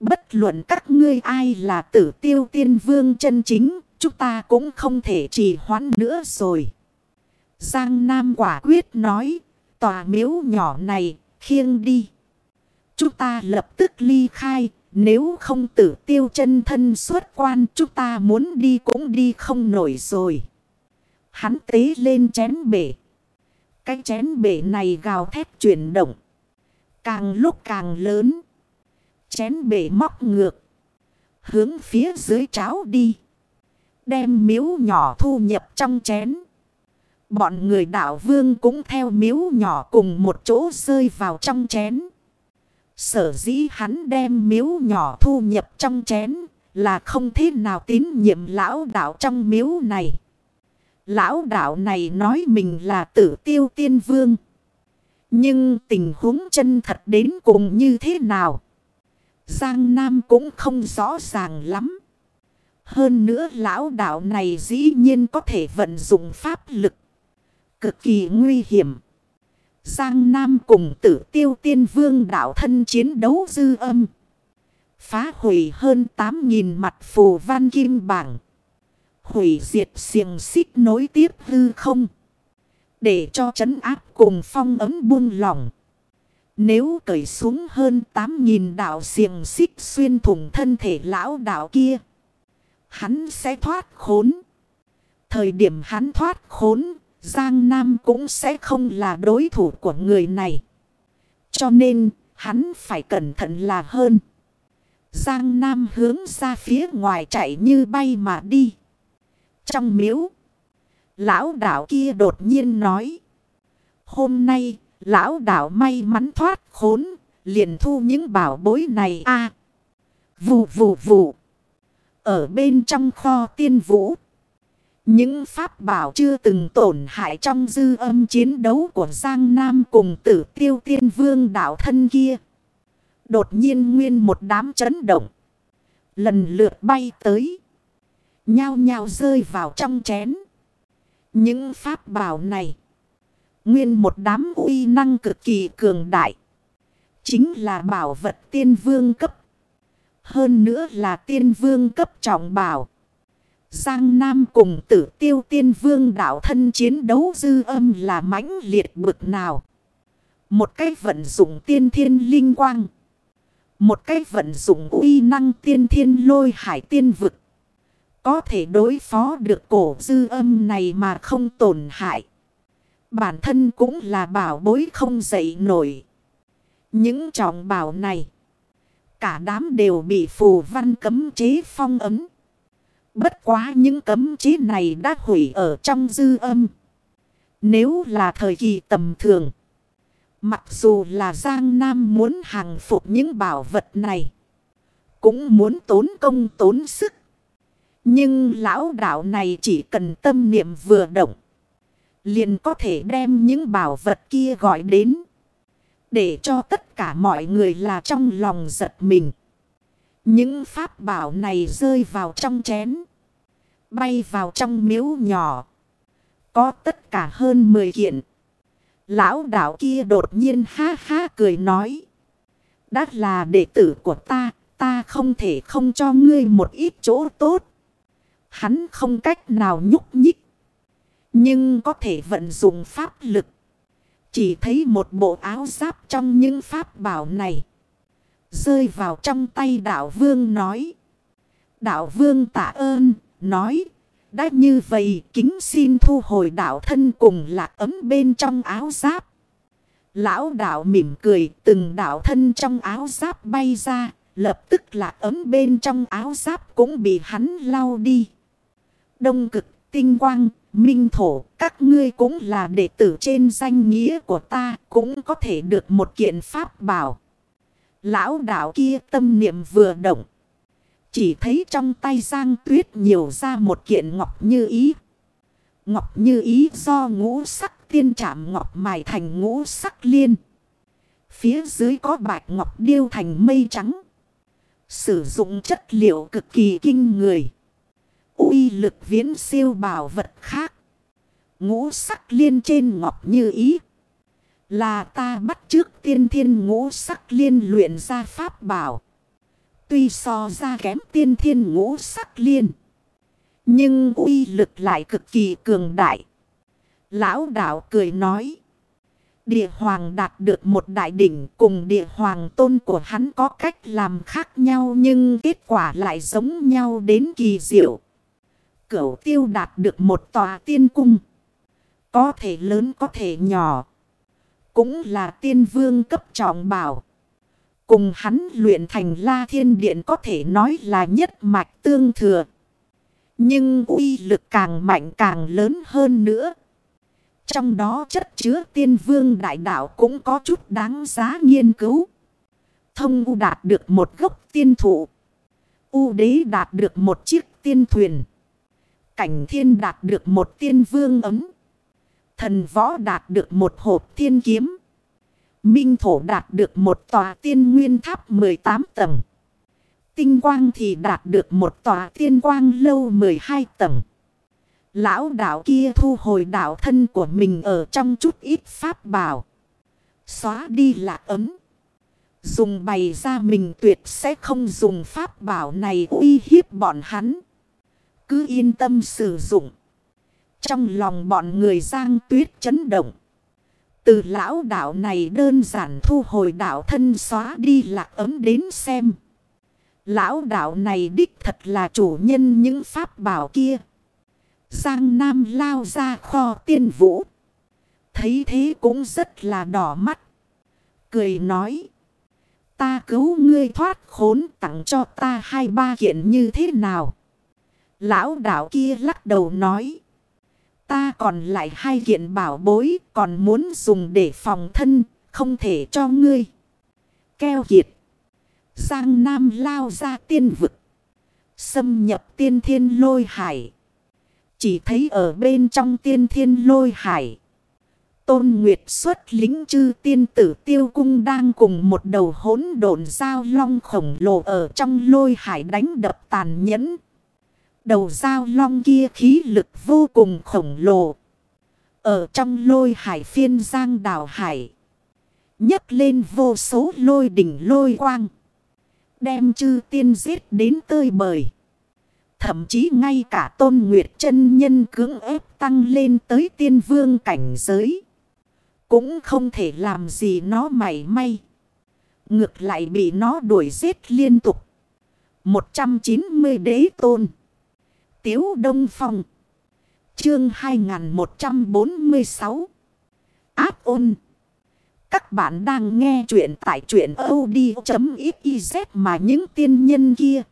Bất luận các ngươi ai là tử tiêu tiên vương chân chính, chúng ta cũng không thể trì hoãn nữa rồi. Giang Nam quả quyết nói, tòa miếu nhỏ này, khiêng đi. Chúng ta lập tức ly khai, nếu không tử tiêu chân thân xuất quan, chúng ta muốn đi cũng đi không nổi rồi. Hắn tế lên chén bể. Cái chén bể này gào thét chuyển động. Càng lúc càng lớn. Chén bể móc ngược. Hướng phía dưới cháo đi. Đem miếu nhỏ thu nhập trong chén. Bọn người đạo vương cũng theo miếu nhỏ cùng một chỗ rơi vào trong chén. Sở dĩ hắn đem miếu nhỏ thu nhập trong chén là không thế nào tín nhiệm lão đạo trong miếu này. Lão đạo này nói mình là tử tiêu tiên vương. Nhưng tình huống chân thật đến cùng như thế nào? Giang Nam cũng không rõ ràng lắm. Hơn nữa lão đạo này dĩ nhiên có thể vận dụng pháp lực. Cực kỳ nguy hiểm. Giang Nam cùng tử tiêu tiên vương đạo thân chiến đấu dư âm. Phá hủy hơn 8.000 mặt phù văn kim bảng. Hủy diệt xiềng xích nối tiếp hư không. Để cho chấn áp cùng phong ấm buông lỏng. Nếu cởi xuống hơn 8.000 đạo xiềng xích xuyên thủng thân thể lão đạo kia. Hắn sẽ thoát khốn. Thời điểm hắn thoát khốn, Giang Nam cũng sẽ không là đối thủ của người này. Cho nên, hắn phải cẩn thận là hơn. Giang Nam hướng ra phía ngoài chạy như bay mà đi. Trong miếu, lão đạo kia đột nhiên nói. Hôm nay, lão đạo may mắn thoát khốn, liền thu những bảo bối này a à, Vù vù vù. Ở bên trong kho tiên vũ. Những pháp bảo chưa từng tổn hại trong dư âm chiến đấu của Giang Nam cùng tử tiêu tiên vương đạo thân kia. Đột nhiên nguyên một đám chấn động. Lần lượt bay tới. Nhao nhao rơi vào trong chén. Những pháp bảo này. Nguyên một đám uy năng cực kỳ cường đại. Chính là bảo vật tiên vương cấp. Hơn nữa là tiên vương cấp trọng bảo. Giang Nam cùng tử tiêu tiên vương đạo thân chiến đấu dư âm là mãnh liệt bực nào. Một cái vận dụng tiên thiên linh quang. Một cái vận dụng uy năng tiên thiên lôi hải tiên vực. Có thể đối phó được cổ dư âm này mà không tổn hại. Bản thân cũng là bảo bối không dậy nổi. Những trọng bảo này. Cả đám đều bị phù văn cấm chế phong ấm. Bất quá những cấm chế này đã hủy ở trong dư âm. Nếu là thời kỳ tầm thường. Mặc dù là Giang Nam muốn hàng phục những bảo vật này. Cũng muốn tốn công tốn sức. Nhưng lão đạo này chỉ cần tâm niệm vừa động. Liền có thể đem những bảo vật kia gọi đến. Để cho tất cả mọi người là trong lòng giật mình. Những pháp bảo này rơi vào trong chén. Bay vào trong miếu nhỏ. Có tất cả hơn 10 kiện. Lão đạo kia đột nhiên ha ha cười nói. Đã là đệ tử của ta. Ta không thể không cho ngươi một ít chỗ tốt. Hắn không cách nào nhúc nhích. Nhưng có thể vận dụng pháp lực. Chỉ thấy một bộ áo giáp trong những pháp bảo này. Rơi vào trong tay đạo vương nói. Đạo vương tạ ơn, nói. Đã như vậy kính xin thu hồi đạo thân cùng lạc ấm bên trong áo giáp. Lão đạo mỉm cười từng đạo thân trong áo giáp bay ra. Lập tức lạc ấm bên trong áo giáp cũng bị hắn lau đi. Đông cực tinh quang Minh thổ, các ngươi cũng là đệ tử trên danh nghĩa của ta, cũng có thể được một kiện pháp bảo. Lão đạo kia tâm niệm vừa động. Chỉ thấy trong tay Giang Tuyết nhiều ra một kiện ngọc như ý. Ngọc như ý do ngũ sắc tiên trảm ngọc mài thành ngũ sắc liên. Phía dưới có bạch ngọc điêu thành mây trắng. Sử dụng chất liệu cực kỳ kinh người uy lực viễn siêu bảo vật khác. Ngũ sắc liên trên ngọc như ý. Là ta bắt trước tiên thiên ngũ sắc liên luyện ra pháp bảo. Tuy so ra kém tiên thiên ngũ sắc liên. Nhưng uy lực lại cực kỳ cường đại. Lão đạo cười nói. Địa hoàng đạt được một đại đỉnh cùng địa hoàng tôn của hắn có cách làm khác nhau nhưng kết quả lại giống nhau đến kỳ diệu. Cửu tiêu đạt được một tòa tiên cung. Có thể lớn, có thể nhỏ. Cũng là tiên vương cấp trọng bảo. Cùng hắn luyện thành la thiên điện có thể nói là nhất mạch tương thừa. Nhưng uy lực càng mạnh càng lớn hơn nữa. Trong đó chất chứa tiên vương đại đạo cũng có chút đáng giá nghiên cứu. Thông U đạt được một gốc tiên thụ. U đế đạt được một chiếc tiên thuyền. Cảnh thiên đạt được một tiên vương ấm. Thần võ đạt được một hộp Thiên kiếm. Minh thổ đạt được một tòa tiên nguyên tháp 18 tầng. Tinh quang thì đạt được một tòa tiên quang lâu 12 tầng. Lão đạo kia thu hồi đạo thân của mình ở trong chút ít pháp bảo. Xóa đi lạc ấm. Dùng bày ra mình tuyệt sẽ không dùng pháp bảo này uy hiếp bọn hắn. Cứ yên tâm sử dụng. Trong lòng bọn người giang tuyết chấn động. Từ lão đạo này đơn giản thu hồi đạo thân xóa đi lạc ấm đến xem. Lão đạo này đích thật là chủ nhân những pháp bảo kia. Giang Nam lao ra kho tiên vũ. Thấy thế cũng rất là đỏ mắt. Cười nói. Ta cứu ngươi thoát khốn tặng cho ta hai ba kiện như thế nào. Lão đạo kia lắc đầu nói. Ta còn lại hai kiện bảo bối còn muốn dùng để phòng thân, không thể cho ngươi. Keo kiệt. Giang Nam lao ra tiên vực. Xâm nhập tiên thiên lôi hải. Chỉ thấy ở bên trong tiên thiên lôi hải. Tôn Nguyệt xuất lính chư tiên tử tiêu cung đang cùng một đầu hỗn độn dao long khổng lồ ở trong lôi hải đánh đập tàn nhẫn. Đầu dao long kia khí lực vô cùng khổng lồ. Ở trong lôi hải phiên giang đảo hải. nhấc lên vô số lôi đỉnh lôi quang. Đem chư tiên giết đến tơi bời. Thậm chí ngay cả tôn nguyệt chân nhân cưỡng ép tăng lên tới tiên vương cảnh giới. Cũng không thể làm gì nó mảy may. Ngược lại bị nó đuổi giết liên tục. 190 đế tôn. Tiếu Đông Phong. Chương 2146. Áp ôn. Các bạn đang nghe chuyện tại chuyện od.xyz mà những tiên nhân kia.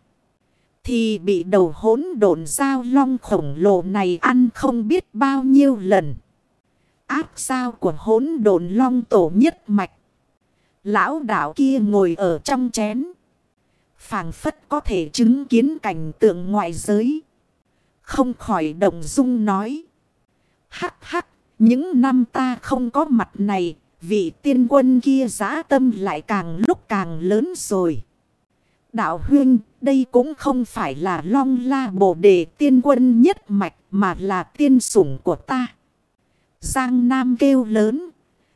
Thì bị đầu hỗn độn giao long khổng lồ này ăn không biết bao nhiêu lần. Áp sao của hỗn độn long tổ nhất mạch. Lão đạo kia ngồi ở trong chén. phảng phất có thể chứng kiến cảnh tượng ngoại giới. Không khỏi động dung nói. Hắc hắc, những năm ta không có mặt này, vị tiên quân kia giá tâm lại càng lúc càng lớn rồi. Đạo huyên, đây cũng không phải là long la bồ đề tiên quân nhất mạch mà là tiên sủng của ta. Giang Nam kêu lớn,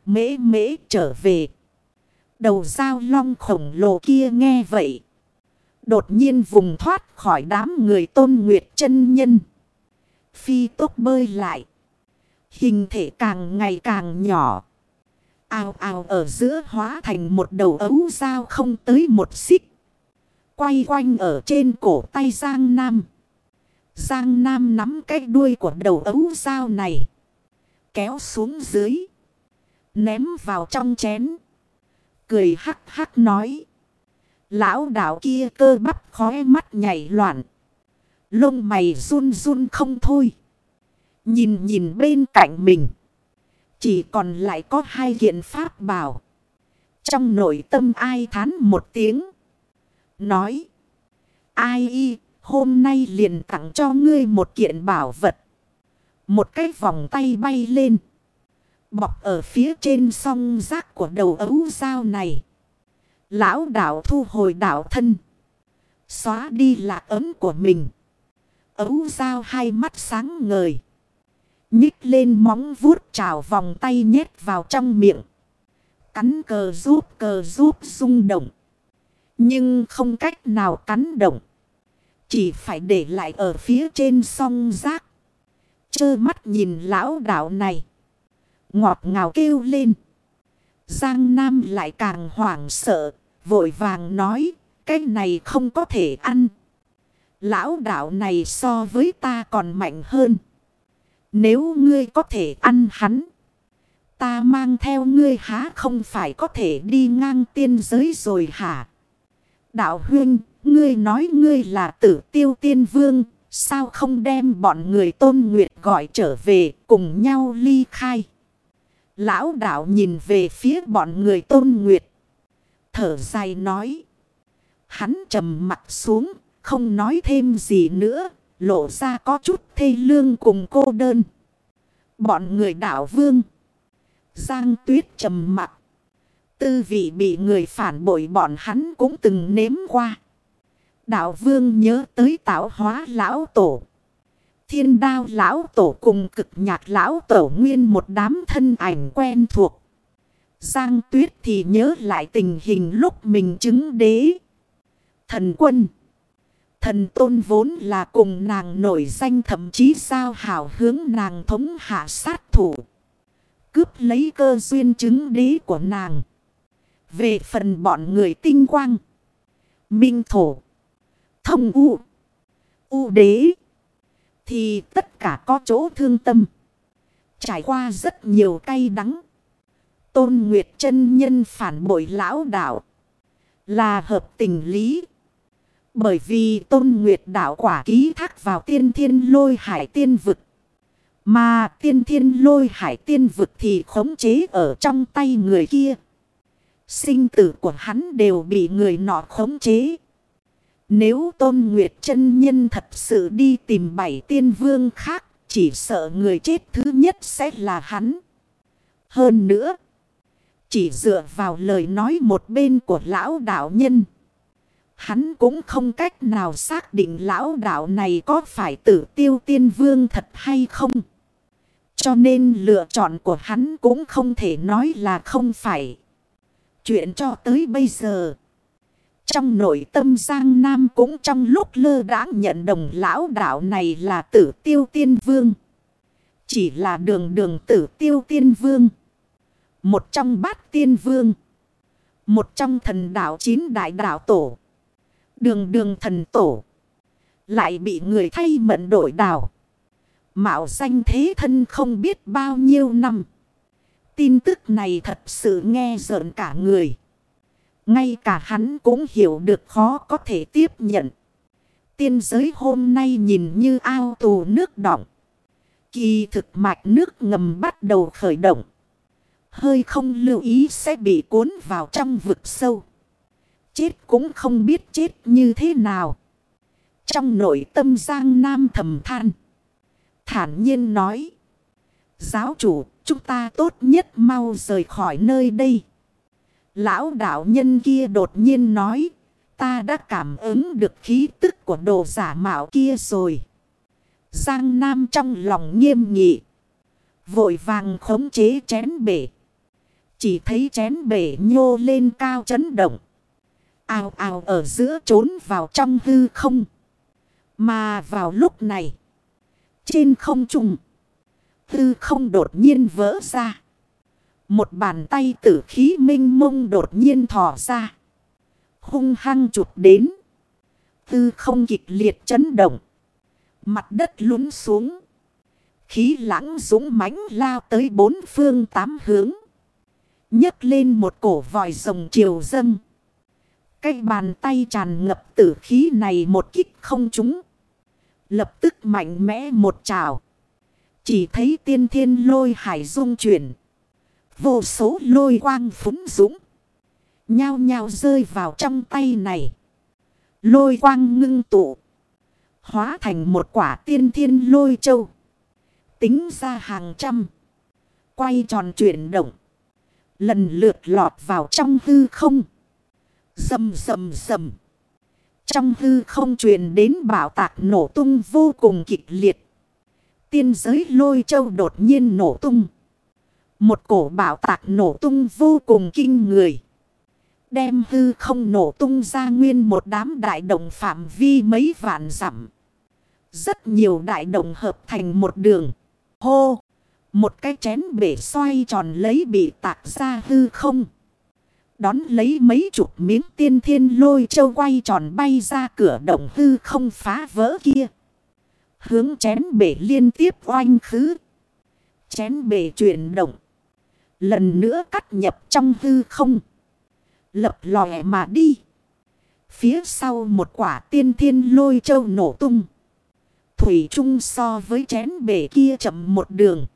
mễ mễ trở về. Đầu dao long khổng lồ kia nghe vậy. Đột nhiên vùng thoát khỏi đám người tôn nguyệt chân nhân. Phi tốc bơi lại. Hình thể càng ngày càng nhỏ. Ao ao ở giữa hóa thành một đầu ấu dao không tới một xích. Quay quanh ở trên cổ tay Giang Nam. Giang Nam nắm cái đuôi của đầu ấu dao này. Kéo xuống dưới. Ném vào trong chén. Cười hắc hắc nói. Lão đạo kia cơ bắp khóe mắt nhảy loạn. Lông mày run run không thôi. Nhìn nhìn bên cạnh mình. Chỉ còn lại có hai kiện pháp bảo. Trong nội tâm ai thán một tiếng. Nói. Ai y, hôm nay liền tặng cho ngươi một kiện bảo vật. Một cái vòng tay bay lên. Bọc ở phía trên song rác của đầu ấu dao này. Lão đạo thu hồi đạo thân. Xóa đi lạc ấm của mình. Ấu dao hai mắt sáng ngời. Nhích lên móng vuốt trào vòng tay nhét vào trong miệng. Cắn cờ giúp cờ giúp rung động. Nhưng không cách nào cắn động. Chỉ phải để lại ở phía trên song rác. Chơ mắt nhìn lão đạo này. Ngọt ngào kêu lên. Giang Nam lại càng hoảng sợ. Vội vàng nói. Cái này không có thể ăn. Lão đạo này so với ta còn mạnh hơn. Nếu ngươi có thể ăn hắn. Ta mang theo ngươi há không phải có thể đi ngang tiên giới rồi hả? Đạo huynh, ngươi nói ngươi là tử tiêu tiên vương. Sao không đem bọn người tôn nguyệt gọi trở về cùng nhau ly khai? Lão đạo nhìn về phía bọn người tôn nguyệt. Thở dài nói. Hắn trầm mặt xuống, không nói thêm gì nữa, lộ ra có chút thê lương cùng cô đơn. Bọn người đảo vương. Giang tuyết trầm mặt. Tư vị bị người phản bội bọn hắn cũng từng nếm qua. Đạo vương nhớ tới tạo hóa lão tổ. Thiên đao lão tổ cùng cực nhạc lão tổ nguyên một đám thân ảnh quen thuộc. Giang tuyết thì nhớ lại tình hình lúc mình chứng đế. Thần quân. Thần tôn vốn là cùng nàng nổi danh thậm chí sao hảo hướng nàng thống hạ sát thủ. Cướp lấy cơ duyên chứng đế của nàng. Về phần bọn người tinh quang. Minh thổ. Thông u. U đế. Thì tất cả có chỗ thương tâm. Trải qua rất nhiều cay đắng. Tôn Nguyệt chân nhân phản bội lão đạo. Là hợp tình lý. Bởi vì tôn nguyệt đạo quả ký thác vào tiên thiên lôi hải tiên vực. Mà tiên thiên lôi hải tiên vực thì khống chế ở trong tay người kia. Sinh tử của hắn đều bị người nọ khống chế. Nếu tôn nguyệt chân nhân thật sự đi tìm bảy tiên vương khác, chỉ sợ người chết thứ nhất sẽ là hắn. Hơn nữa, chỉ dựa vào lời nói một bên của lão đạo nhân. Hắn cũng không cách nào xác định lão đạo này có phải tử tiêu tiên vương thật hay không. Cho nên lựa chọn của hắn cũng không thể nói là không phải. Chuyện cho tới bây giờ. Trong nội tâm Giang Nam cũng trong lúc lơ đãng nhận đồng lão đạo này là tử tiêu tiên vương. Chỉ là đường đường tử tiêu tiên vương. Một trong bát tiên vương. Một trong thần đạo chín đại đạo tổ. Đường đường thần tổ. Lại bị người thay mận đổi đảo. Mạo danh thế thân không biết bao nhiêu năm. Tin tức này thật sự nghe rợn cả người. Ngay cả hắn cũng hiểu được khó có thể tiếp nhận. Tiên giới hôm nay nhìn như ao tù nước đọng. Kỳ thực mạch nước ngầm bắt đầu khởi động. Hơi không lưu ý sẽ bị cuốn vào trong vực sâu chết cũng không biết chết như thế nào. Trong nội tâm Giang Nam thầm than. Thản nhiên nói. Giáo chủ, chúng ta tốt nhất mau rời khỏi nơi đây. Lão đạo nhân kia đột nhiên nói. Ta đã cảm ứng được khí tức của đồ giả mạo kia rồi. Giang Nam trong lòng nghiêm nghị. Vội vàng khống chế chén bể. Chỉ thấy chén bể nhô lên cao chấn động ào ào ở giữa trốn vào trong hư không. Mà vào lúc này, trên không trung, hư không đột nhiên vỡ ra. Một bàn tay tử khí minh mông đột nhiên thò ra. Hung hăng chụp đến. Tư không kịch liệt chấn động. Mặt đất lún xuống. Khí lãng dũng mãnh lao tới bốn phương tám hướng. nhấc lên một cổ vòi rồng chiều dâng. Cái bàn tay tràn ngập tử khí này một kích không trúng. Lập tức mạnh mẽ một trào. Chỉ thấy tiên thiên lôi hải dung chuyển. Vô số lôi quang phúng dũng. Nhao nhao rơi vào trong tay này. Lôi quang ngưng tụ. Hóa thành một quả tiên thiên lôi châu. Tính ra hàng trăm. Quay tròn chuyển động. Lần lượt lọt vào trong hư không. Dầm dầm dầm. Trong hư không truyền đến bảo tạc nổ tung vô cùng kịch liệt. Tiên giới lôi châu đột nhiên nổ tung. Một cổ bảo tạc nổ tung vô cùng kinh người. Đem hư không nổ tung ra nguyên một đám đại động phạm vi mấy vạn dặm. Rất nhiều đại động hợp thành một đường. Hô! Một cái chén bể xoay tròn lấy bị tạc ra hư không. Đón lấy mấy chục miếng tiên thiên lôi châu quay tròn bay ra cửa động hư không phá vỡ kia. Hướng chén bể liên tiếp oanh khứ. Chén bể chuyển động. Lần nữa cắt nhập trong hư không. Lập lòe mà đi. Phía sau một quả tiên thiên lôi châu nổ tung. Thủy chung so với chén bể kia chậm một đường.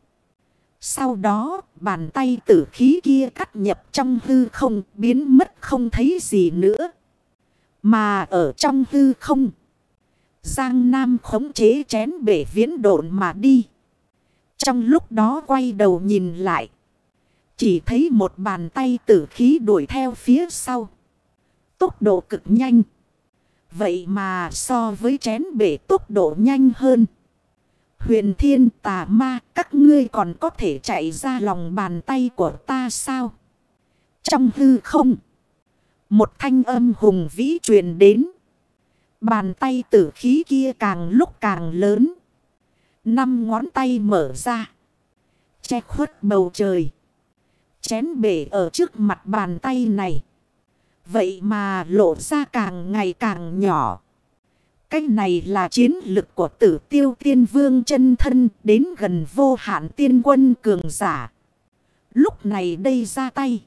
Sau đó, bàn tay tử khí kia cắt nhập trong hư không, biến mất không thấy gì nữa. Mà ở trong hư không, Giang Nam khống chế chén bể viễn độn mà đi. Trong lúc đó quay đầu nhìn lại, chỉ thấy một bàn tay tử khí đuổi theo phía sau. Tốc độ cực nhanh. Vậy mà so với chén bể tốc độ nhanh hơn. Huyền thiên tà ma, các ngươi còn có thể chạy ra lòng bàn tay của ta sao? Trong hư không. Một thanh âm hùng vĩ truyền đến. Bàn tay tử khí kia càng lúc càng lớn. Năm ngón tay mở ra. Che khuất bầu trời. Chén bể ở trước mặt bàn tay này. Vậy mà lộ ra càng ngày càng nhỏ. Cái này là chiến lực của tử tiêu tiên vương chân thân đến gần vô hạn tiên quân cường giả. Lúc này đây ra tay.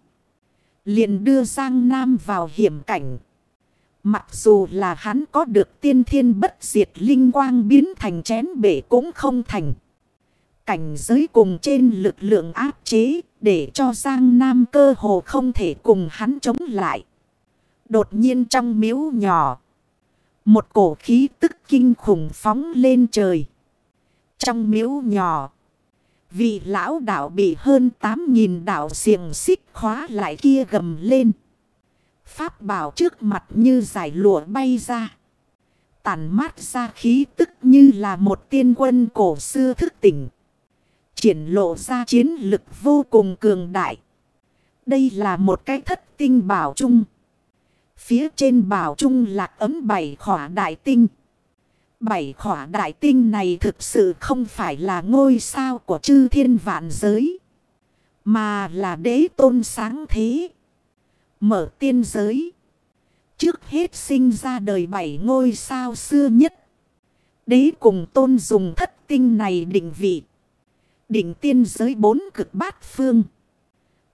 liền đưa Giang Nam vào hiểm cảnh. Mặc dù là hắn có được tiên thiên bất diệt linh quang biến thành chén bể cũng không thành. Cảnh giới cùng trên lực lượng áp chế để cho Giang Nam cơ hồ không thể cùng hắn chống lại. Đột nhiên trong miếu nhỏ. Một cổ khí tức kinh khủng phóng lên trời. Trong miếu nhỏ. Vị lão đạo bị hơn 8.000 đạo xiềng xích khóa lại kia gầm lên. Pháp bảo trước mặt như giải lụa bay ra. Tản mát ra khí tức như là một tiên quân cổ xưa thức tỉnh. Triển lộ ra chiến lực vô cùng cường đại. Đây là một cái thất tinh bảo trung. Phía trên bảo trung lạc ấm bảy khỏa đại tinh. Bảy khỏa đại tinh này thực sự không phải là ngôi sao của chư thiên vạn giới. Mà là đế tôn sáng thế. Mở tiên giới. Trước hết sinh ra đời bảy ngôi sao xưa nhất. Đế cùng tôn dùng thất tinh này định vị. Định tiên giới bốn cực bát phương.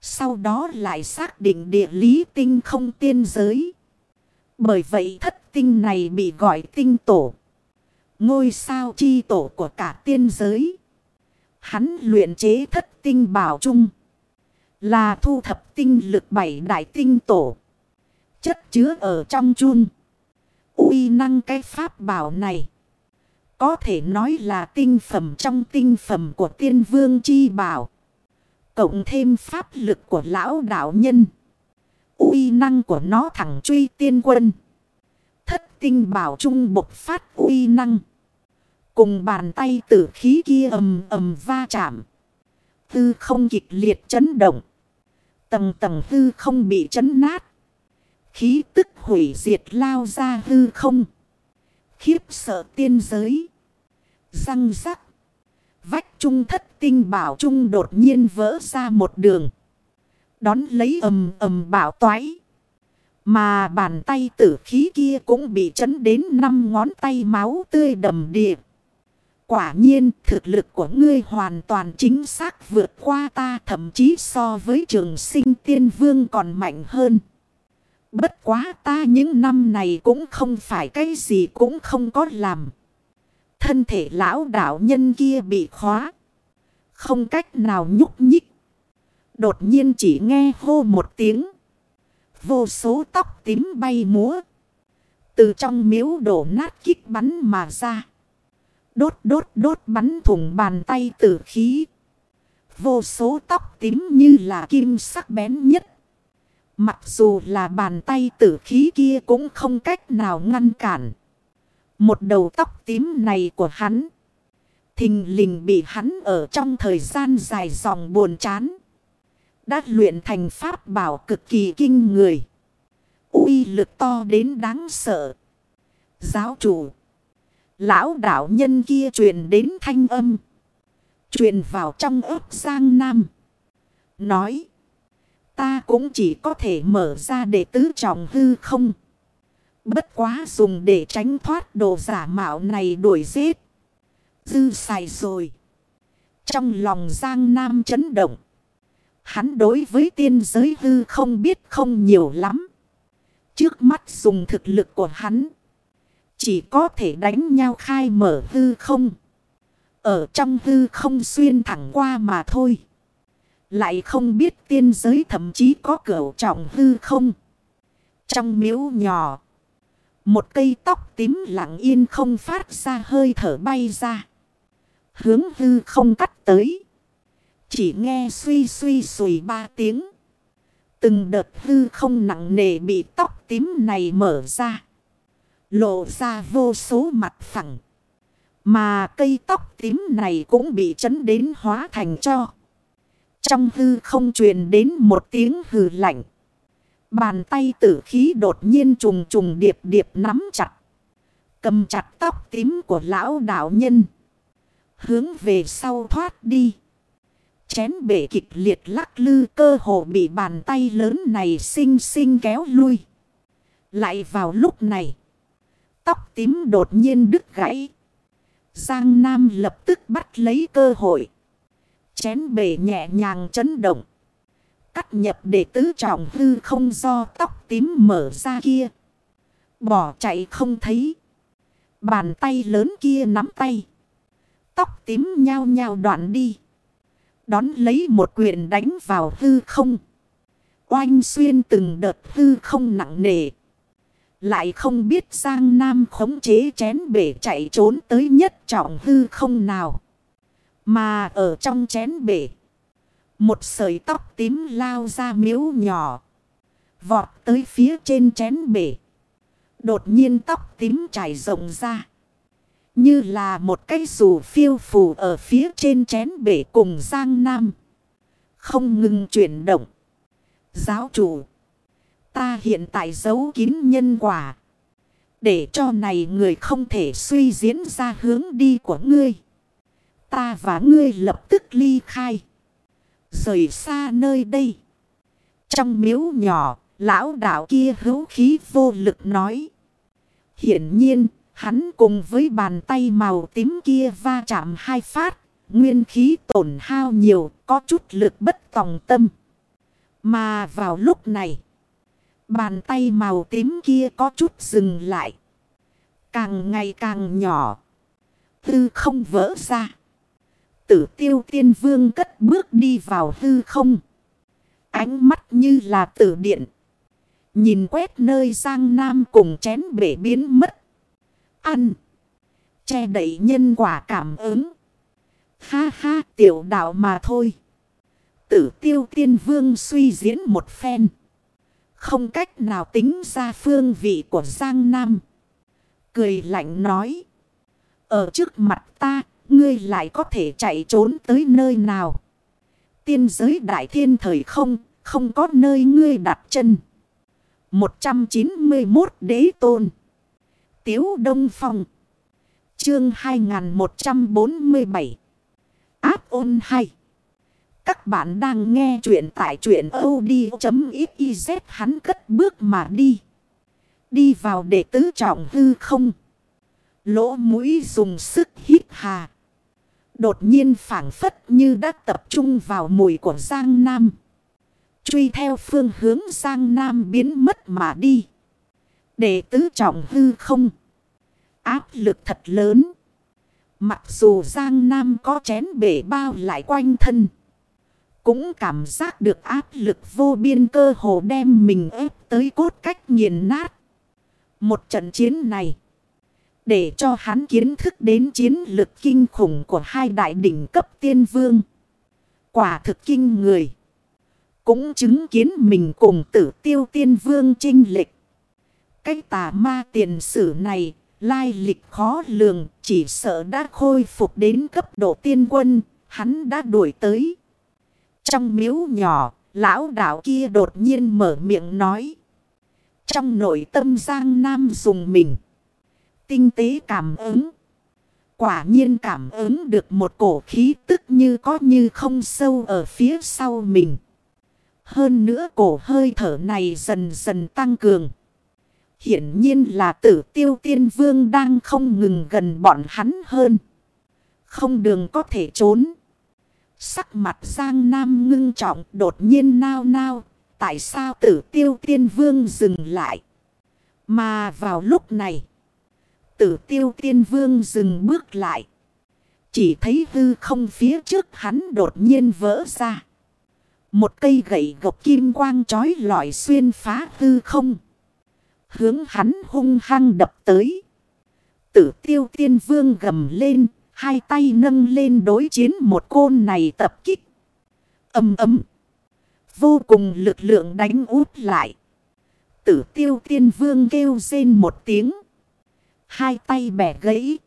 Sau đó lại xác định địa lý tinh không tiên giới. Bởi vậy thất tinh này bị gọi tinh tổ. Ngôi sao chi tổ của cả tiên giới. Hắn luyện chế thất tinh bảo chung. Là thu thập tinh lực bảy đại tinh tổ. Chất chứa ở trong chun. uy năng cái pháp bảo này. Có thể nói là tinh phẩm trong tinh phẩm của tiên vương chi bảo. Cộng thêm pháp lực của lão đạo nhân. uy năng của nó thẳng truy tiên quân. Thất tinh bảo trung bộc phát uy năng. Cùng bàn tay tử khí kia ầm ầm va chạm. Tư không kịch liệt chấn động. Tầng tầng hư không bị chấn nát. Khí tức hủy diệt lao ra hư không. Khiếp sợ tiên giới. Răng rắc. Vách trung thất tinh bảo trung đột nhiên vỡ ra một đường. Đón lấy ầm ầm bảo toái. Mà bàn tay tử khí kia cũng bị chấn đến năm ngón tay máu tươi đầm địa. Quả nhiên, thực lực của ngươi hoàn toàn chính xác vượt qua ta, thậm chí so với trường sinh tiên vương còn mạnh hơn. Bất quá ta những năm này cũng không phải cái gì cũng không có làm. Thân thể lão đạo nhân kia bị khóa. Không cách nào nhúc nhích. Đột nhiên chỉ nghe hô một tiếng. Vô số tóc tím bay múa. Từ trong miếu đổ nát kích bắn mà ra. Đốt đốt đốt bắn thủng bàn tay tử khí. Vô số tóc tím như là kim sắc bén nhất. Mặc dù là bàn tay tử khí kia cũng không cách nào ngăn cản. Một đầu tóc tím này của hắn. Thình lình bị hắn ở trong thời gian dài dòng buồn chán. Đã luyện thành pháp bảo cực kỳ kinh người. uy lực to đến đáng sợ. Giáo chủ. Lão đạo nhân kia truyền đến thanh âm. Truyền vào trong ớt Giang Nam. Nói. Ta cũng chỉ có thể mở ra để tứ trọng hư không. Bất quá dùng để tránh thoát đồ giả mạo này đuổi giết. Dư xài rồi. Trong lòng Giang Nam chấn động. Hắn đối với tiên giới hư không biết không nhiều lắm. Trước mắt dùng thực lực của hắn. Chỉ có thể đánh nhau khai mở hư không. Ở trong hư không xuyên thẳng qua mà thôi. Lại không biết tiên giới thậm chí có cửa trọng hư không. Trong miếu nhỏ. Một cây tóc tím lặng yên không phát ra hơi thở bay ra. Hướng hư không cắt tới. Chỉ nghe suy suy sùi ba tiếng. Từng đợt hư không nặng nề bị tóc tím này mở ra. Lộ ra vô số mặt phẳng. Mà cây tóc tím này cũng bị chấn đến hóa thành cho. Trong hư không truyền đến một tiếng hừ lạnh. Bàn tay tử khí đột nhiên trùng trùng điệp điệp nắm chặt. Cầm chặt tóc tím của lão đạo nhân. Hướng về sau thoát đi. Chén bể kịch liệt lắc lư cơ hồ bị bàn tay lớn này xinh xinh kéo lui. Lại vào lúc này. Tóc tím đột nhiên đứt gãy. Giang Nam lập tức bắt lấy cơ hội. Chén bể nhẹ nhàng chấn động. Cắt nhập để tứ trọng hư không do tóc tím mở ra kia. Bỏ chạy không thấy. Bàn tay lớn kia nắm tay. Tóc tím nhao nhao đoạn đi. Đón lấy một quyền đánh vào hư không. Oanh xuyên từng đợt hư không nặng nề. Lại không biết Giang Nam khống chế chén bể chạy trốn tới nhất trọng hư không nào. Mà ở trong chén bể. Một sợi tóc tím lao ra miếu nhỏ. Vọt tới phía trên chén bể. Đột nhiên tóc tím trải rộng ra. Như là một cái dù phiêu phù ở phía trên chén bể cùng Giang Nam. Không ngừng chuyển động. Giáo chủ. Ta hiện tại giấu kín nhân quả. Để cho này người không thể suy diễn ra hướng đi của ngươi. Ta và ngươi lập tức ly khai. Rời xa nơi đây. Trong miếu nhỏ, lão đạo kia hữu khí vô lực nói. Hiển nhiên, hắn cùng với bàn tay màu tím kia va chạm hai phát. Nguyên khí tổn hao nhiều, có chút lực bất tòng tâm. Mà vào lúc này, bàn tay màu tím kia có chút dừng lại. Càng ngày càng nhỏ. Tư không vỡ ra tử tiêu tiên vương cất bước đi vào hư không. Ánh mắt như là tử điện. Nhìn quét nơi Giang Nam cùng chén bể biến mất. Ăn. Che đẩy nhân quả cảm ứng. Ha ha, tiểu đạo mà thôi. Tử tiêu tiên vương suy diễn một phen. Không cách nào tính ra phương vị của Giang Nam. Cười lạnh nói. Ở trước mặt ta ngươi lại có thể chạy trốn tới nơi nào. Tiên giới đại thiên thời không, không có nơi ngươi đặt chân. 191 đế tôn. Tiếu Đông Phong. Chương 2147. Áp ôn hay. Các bạn đang nghe chuyện tại chuyện od.xyz hắn cất bước mà đi. Đi vào để tứ trọng hư không. Lỗ mũi dùng sức hít hà. Đột nhiên phản phất như đã tập trung vào mùi của Giang Nam. Truy theo phương hướng Giang Nam biến mất mà đi. Để tứ trọng hư không. Áp lực thật lớn. Mặc dù Giang Nam có chén bể bao lại quanh thân. Cũng cảm giác được áp lực vô biên cơ hồ đem mình ép tới cốt cách nghiền nát. Một trận chiến này. Để cho hắn kiến thức đến chiến lực kinh khủng của hai đại đỉnh cấp tiên vương. Quả thực kinh người. Cũng chứng kiến mình cùng tử tiêu tiên vương trinh lịch. Cái tà ma tiền sử này, lai lịch khó lường, chỉ sợ đã khôi phục đến cấp độ tiên quân, hắn đã đuổi tới. Trong miếu nhỏ, lão đạo kia đột nhiên mở miệng nói. Trong nội tâm Giang Nam dùng mình. Tinh tế cảm ứng. Quả nhiên cảm ứng được một cổ khí tức như có như không sâu ở phía sau mình. Hơn nữa cổ hơi thở này dần dần tăng cường. Hiển nhiên là tử tiêu tiên vương đang không ngừng gần bọn hắn hơn. Không đường có thể trốn. Sắc mặt Giang Nam ngưng trọng đột nhiên nao nao. Tại sao tử tiêu tiên vương dừng lại? Mà vào lúc này, tử tiêu tiên vương dừng bước lại. Chỉ thấy hư không phía trước hắn đột nhiên vỡ ra. Một cây gậy gộc kim quang trói lọi xuyên phá hư không. Hướng hắn hung hăng đập tới. Tử tiêu tiên vương gầm lên. Hai tay nâng lên đối chiến một côn này tập kích. Âm ấm. Vô cùng lực lượng đánh út lại. Tử tiêu tiên vương kêu rên một tiếng. Hai tay bẻ gãy.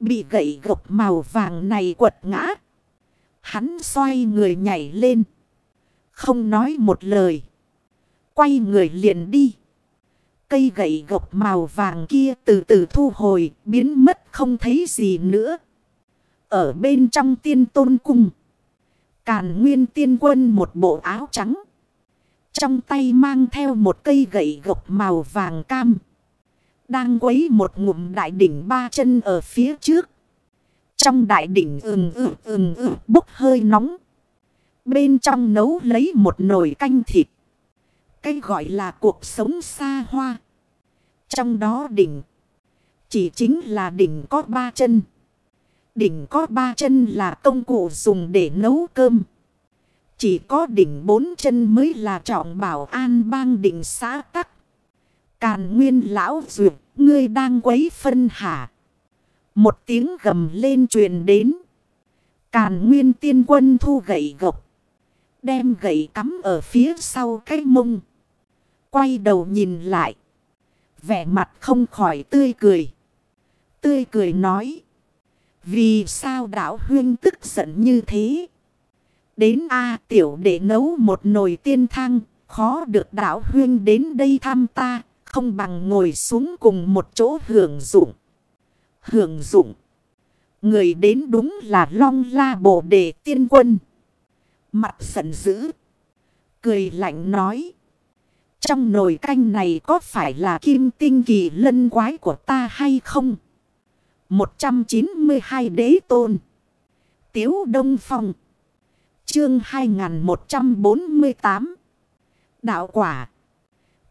Bị gậy gộc màu vàng này quật ngã. Hắn xoay người nhảy lên. Không nói một lời. Quay người liền đi. Cây gậy gộc màu vàng kia từ từ thu hồi, biến mất không thấy gì nữa. Ở bên trong tiên tôn cung. Càn nguyên tiên quân một bộ áo trắng. Trong tay mang theo một cây gậy gộc màu vàng cam. Đang quấy một ngụm đại đỉnh ba chân ở phía trước. Trong đại đỉnh ừng ừng ừng ừng bốc hơi nóng. Bên trong nấu lấy một nồi canh thịt. Cái gọi là cuộc sống xa hoa. Trong đó đỉnh. Chỉ chính là đỉnh có ba chân. Đỉnh có ba chân là công cụ dùng để nấu cơm. Chỉ có đỉnh bốn chân mới là trọng bảo an bang đỉnh xã tắc. Càn nguyên lão duyệt, ngươi đang quấy phân hả. Một tiếng gầm lên truyền đến. Càn nguyên tiên quân thu gậy gộc. Đem gậy cắm ở phía sau cái mông. Quay đầu nhìn lại. Vẻ mặt không khỏi tươi cười. Tươi cười nói. Vì sao đạo huyên tức giận như thế? Đến A tiểu để nấu một nồi tiên thăng, Khó được đạo huyên đến đây thăm ta. Không bằng ngồi xuống cùng một chỗ hưởng dụng. Hưởng dụng. Người đến đúng là long la Bộ đề tiên quân. Mặt giận dữ. Cười lạnh nói. Trong nồi canh này có phải là kim tinh kỳ lân quái của ta hay không? 192 đế tôn. Tiếu Đông Phong. Chương 2148. Đạo quả.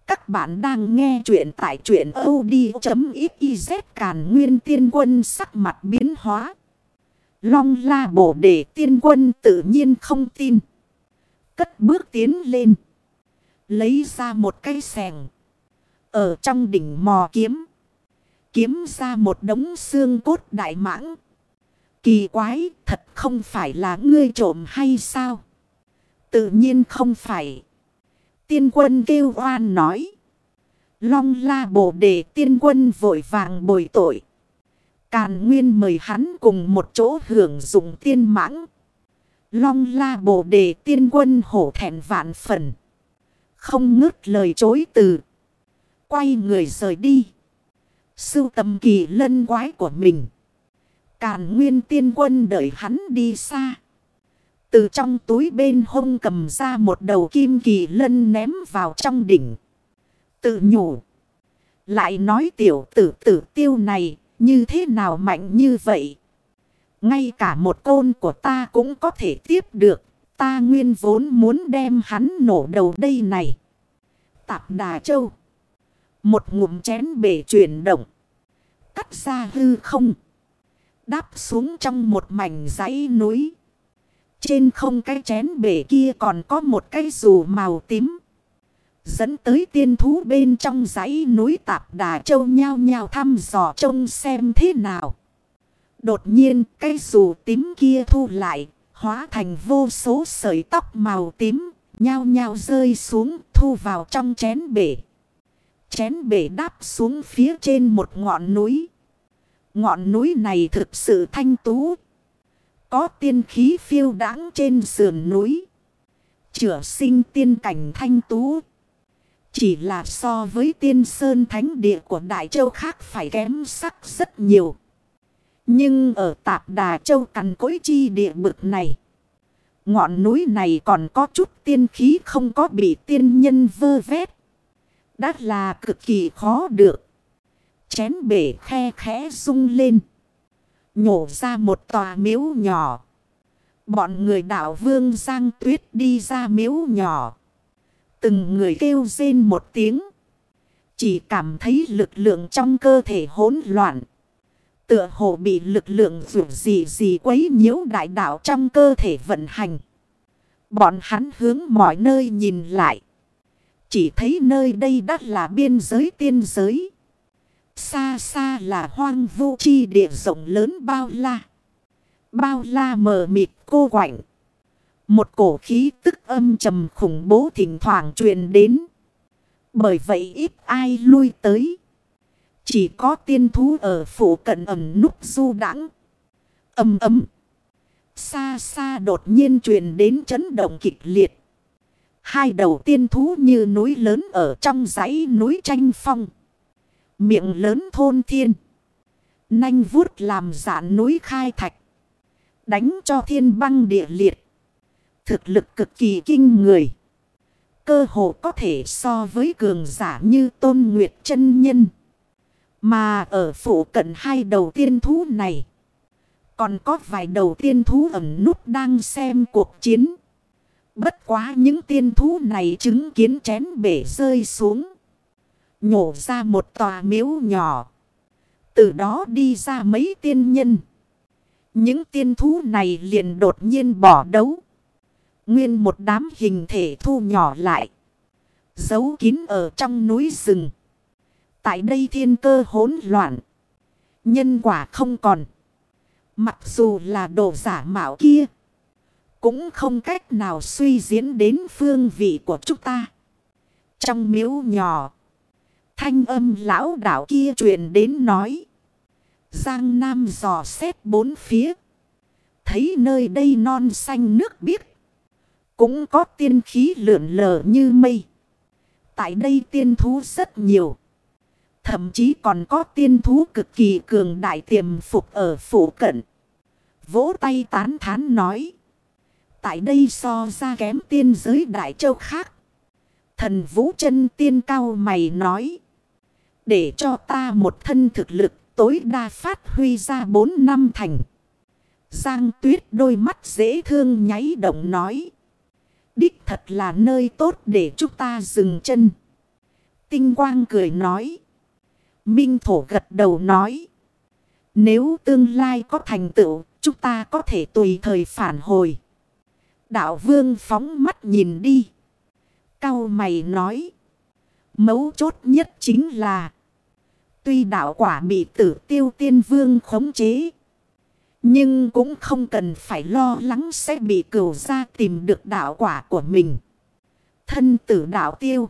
Các bạn đang nghe chuyện tại chuyện od.xyz càn nguyên tiên quân sắc mặt biến hóa. Long la bổ để tiên quân tự nhiên không tin. Cất bước tiến lên. Lấy ra một cây sẻng. Ở trong đỉnh mò kiếm. Kiếm ra một đống xương cốt đại mãng. Kỳ quái, thật không phải là ngươi trộm hay sao? Tự nhiên không phải. Tiên quân kêu oan nói. Long la bồ đề tiên quân vội vàng bồi tội. Càn Nguyên mời hắn cùng một chỗ hưởng dụng tiên mãng. Long la bồ đề tiên quân hổ thẹn vạn phần. Không ngứt lời chối từ. Quay người rời đi. Sưu tầm kỳ lân quái của mình. Càn Nguyên tiên quân đợi hắn đi xa. Từ trong túi bên hông cầm ra một đầu kim kỳ lân ném vào trong đỉnh. Tự nhủ. Lại nói tiểu tử tử tiêu này, như thế nào mạnh như vậy? Ngay cả một côn của ta cũng có thể tiếp được. Ta nguyên vốn muốn đem hắn nổ đầu đây này. Tạp Đà Châu. Một ngụm chén bể chuyển động. Cắt ra hư không. Đáp xuống trong một mảnh dãy núi. Trên không cái chén bể kia còn có một cái dù màu tím. Dẫn tới tiên thú bên trong dãy núi tạp đà châu nhau nhao thăm dò trông xem thế nào. Đột nhiên cây dù tím kia thu lại, hóa thành vô số sợi tóc màu tím, nhau nhao rơi xuống thu vào trong chén bể. Chén bể đáp xuống phía trên một ngọn núi. Ngọn núi này thực sự thanh tú. Có tiên khí phiêu đáng trên sườn núi. Chữa sinh tiên cảnh thanh tú. Chỉ là so với tiên sơn thánh địa của Đại Châu khác phải kém sắc rất nhiều. Nhưng ở tạp Đà Châu cằn cối chi địa bực này. Ngọn núi này còn có chút tiên khí không có bị tiên nhân vơ vét. Đã là cực kỳ khó được. Chén bể khe khẽ rung lên. Nhổ ra một tòa miếu nhỏ. Bọn người đảo vương Giang Tuyết đi ra miếu nhỏ. Từng người kêu rên một tiếng. Chỉ cảm thấy lực lượng trong cơ thể hỗn loạn. Tựa hồ bị lực lượng dù gì gì quấy nhiễu đại đạo trong cơ thể vận hành. Bọn hắn hướng mọi nơi nhìn lại. Chỉ thấy nơi đây đã là biên giới tiên giới. Xa xa là hoang vu chi địa rộng lớn bao la. Bao la mờ mịt cô quạnh. Một cổ khí tức âm trầm khủng bố thỉnh thoảng truyền đến. Bởi vậy ít ai lui tới. Chỉ có tiên thú ở phủ cận ẩm núp du đãng Âm ấm. Xa xa đột nhiên truyền đến chấn động kịch liệt. Hai đầu tiên thú như núi lớn ở trong dãy núi tranh phong. Miệng lớn thôn thiên. Nanh vuốt làm dạn núi khai thạch. Đánh cho thiên băng địa liệt. Thực lực cực kỳ kinh người. Cơ hồ có thể so với cường giả như tôn nguyệt chân nhân. Mà ở phủ cận hai đầu tiên thú này. Còn có vài đầu tiên thú ẩn nút đang xem cuộc chiến. Bất quá những tiên thú này chứng kiến chén bể rơi xuống. Nhổ ra một tòa miếu nhỏ. Từ đó đi ra mấy tiên nhân. Những tiên thú này liền đột nhiên bỏ đấu. Nguyên một đám hình thể thu nhỏ lại. Giấu kín ở trong núi rừng. Tại đây thiên cơ hỗn loạn. Nhân quả không còn. Mặc dù là đồ giả mạo kia. Cũng không cách nào suy diễn đến phương vị của chúng ta. Trong miếu nhỏ. Thanh âm lão đạo kia truyền đến nói. Giang Nam dò xét bốn phía. Thấy nơi đây non xanh nước biếc. Cũng có tiên khí lượn lờ như mây. Tại đây tiên thú rất nhiều. Thậm chí còn có tiên thú cực kỳ cường đại tiềm phục ở phủ cận. Vỗ tay tán thán nói. Tại đây so ra kém tiên giới đại châu khác. Thần vũ chân tiên cao mày nói. Để cho ta một thân thực lực tối đa phát huy ra bốn năm thành. Giang tuyết đôi mắt dễ thương nháy động nói. Đích thật là nơi tốt để chúng ta dừng chân. Tinh quang cười nói. Minh thổ gật đầu nói. Nếu tương lai có thành tựu, chúng ta có thể tùy thời phản hồi. Đạo vương phóng mắt nhìn đi. Cao mày nói. Mấu chốt nhất chính là. Tuy đạo quả bị tử tiêu tiên vương khống chế. Nhưng cũng không cần phải lo lắng sẽ bị cửu ra tìm được đạo quả của mình. Thân tử đạo tiêu.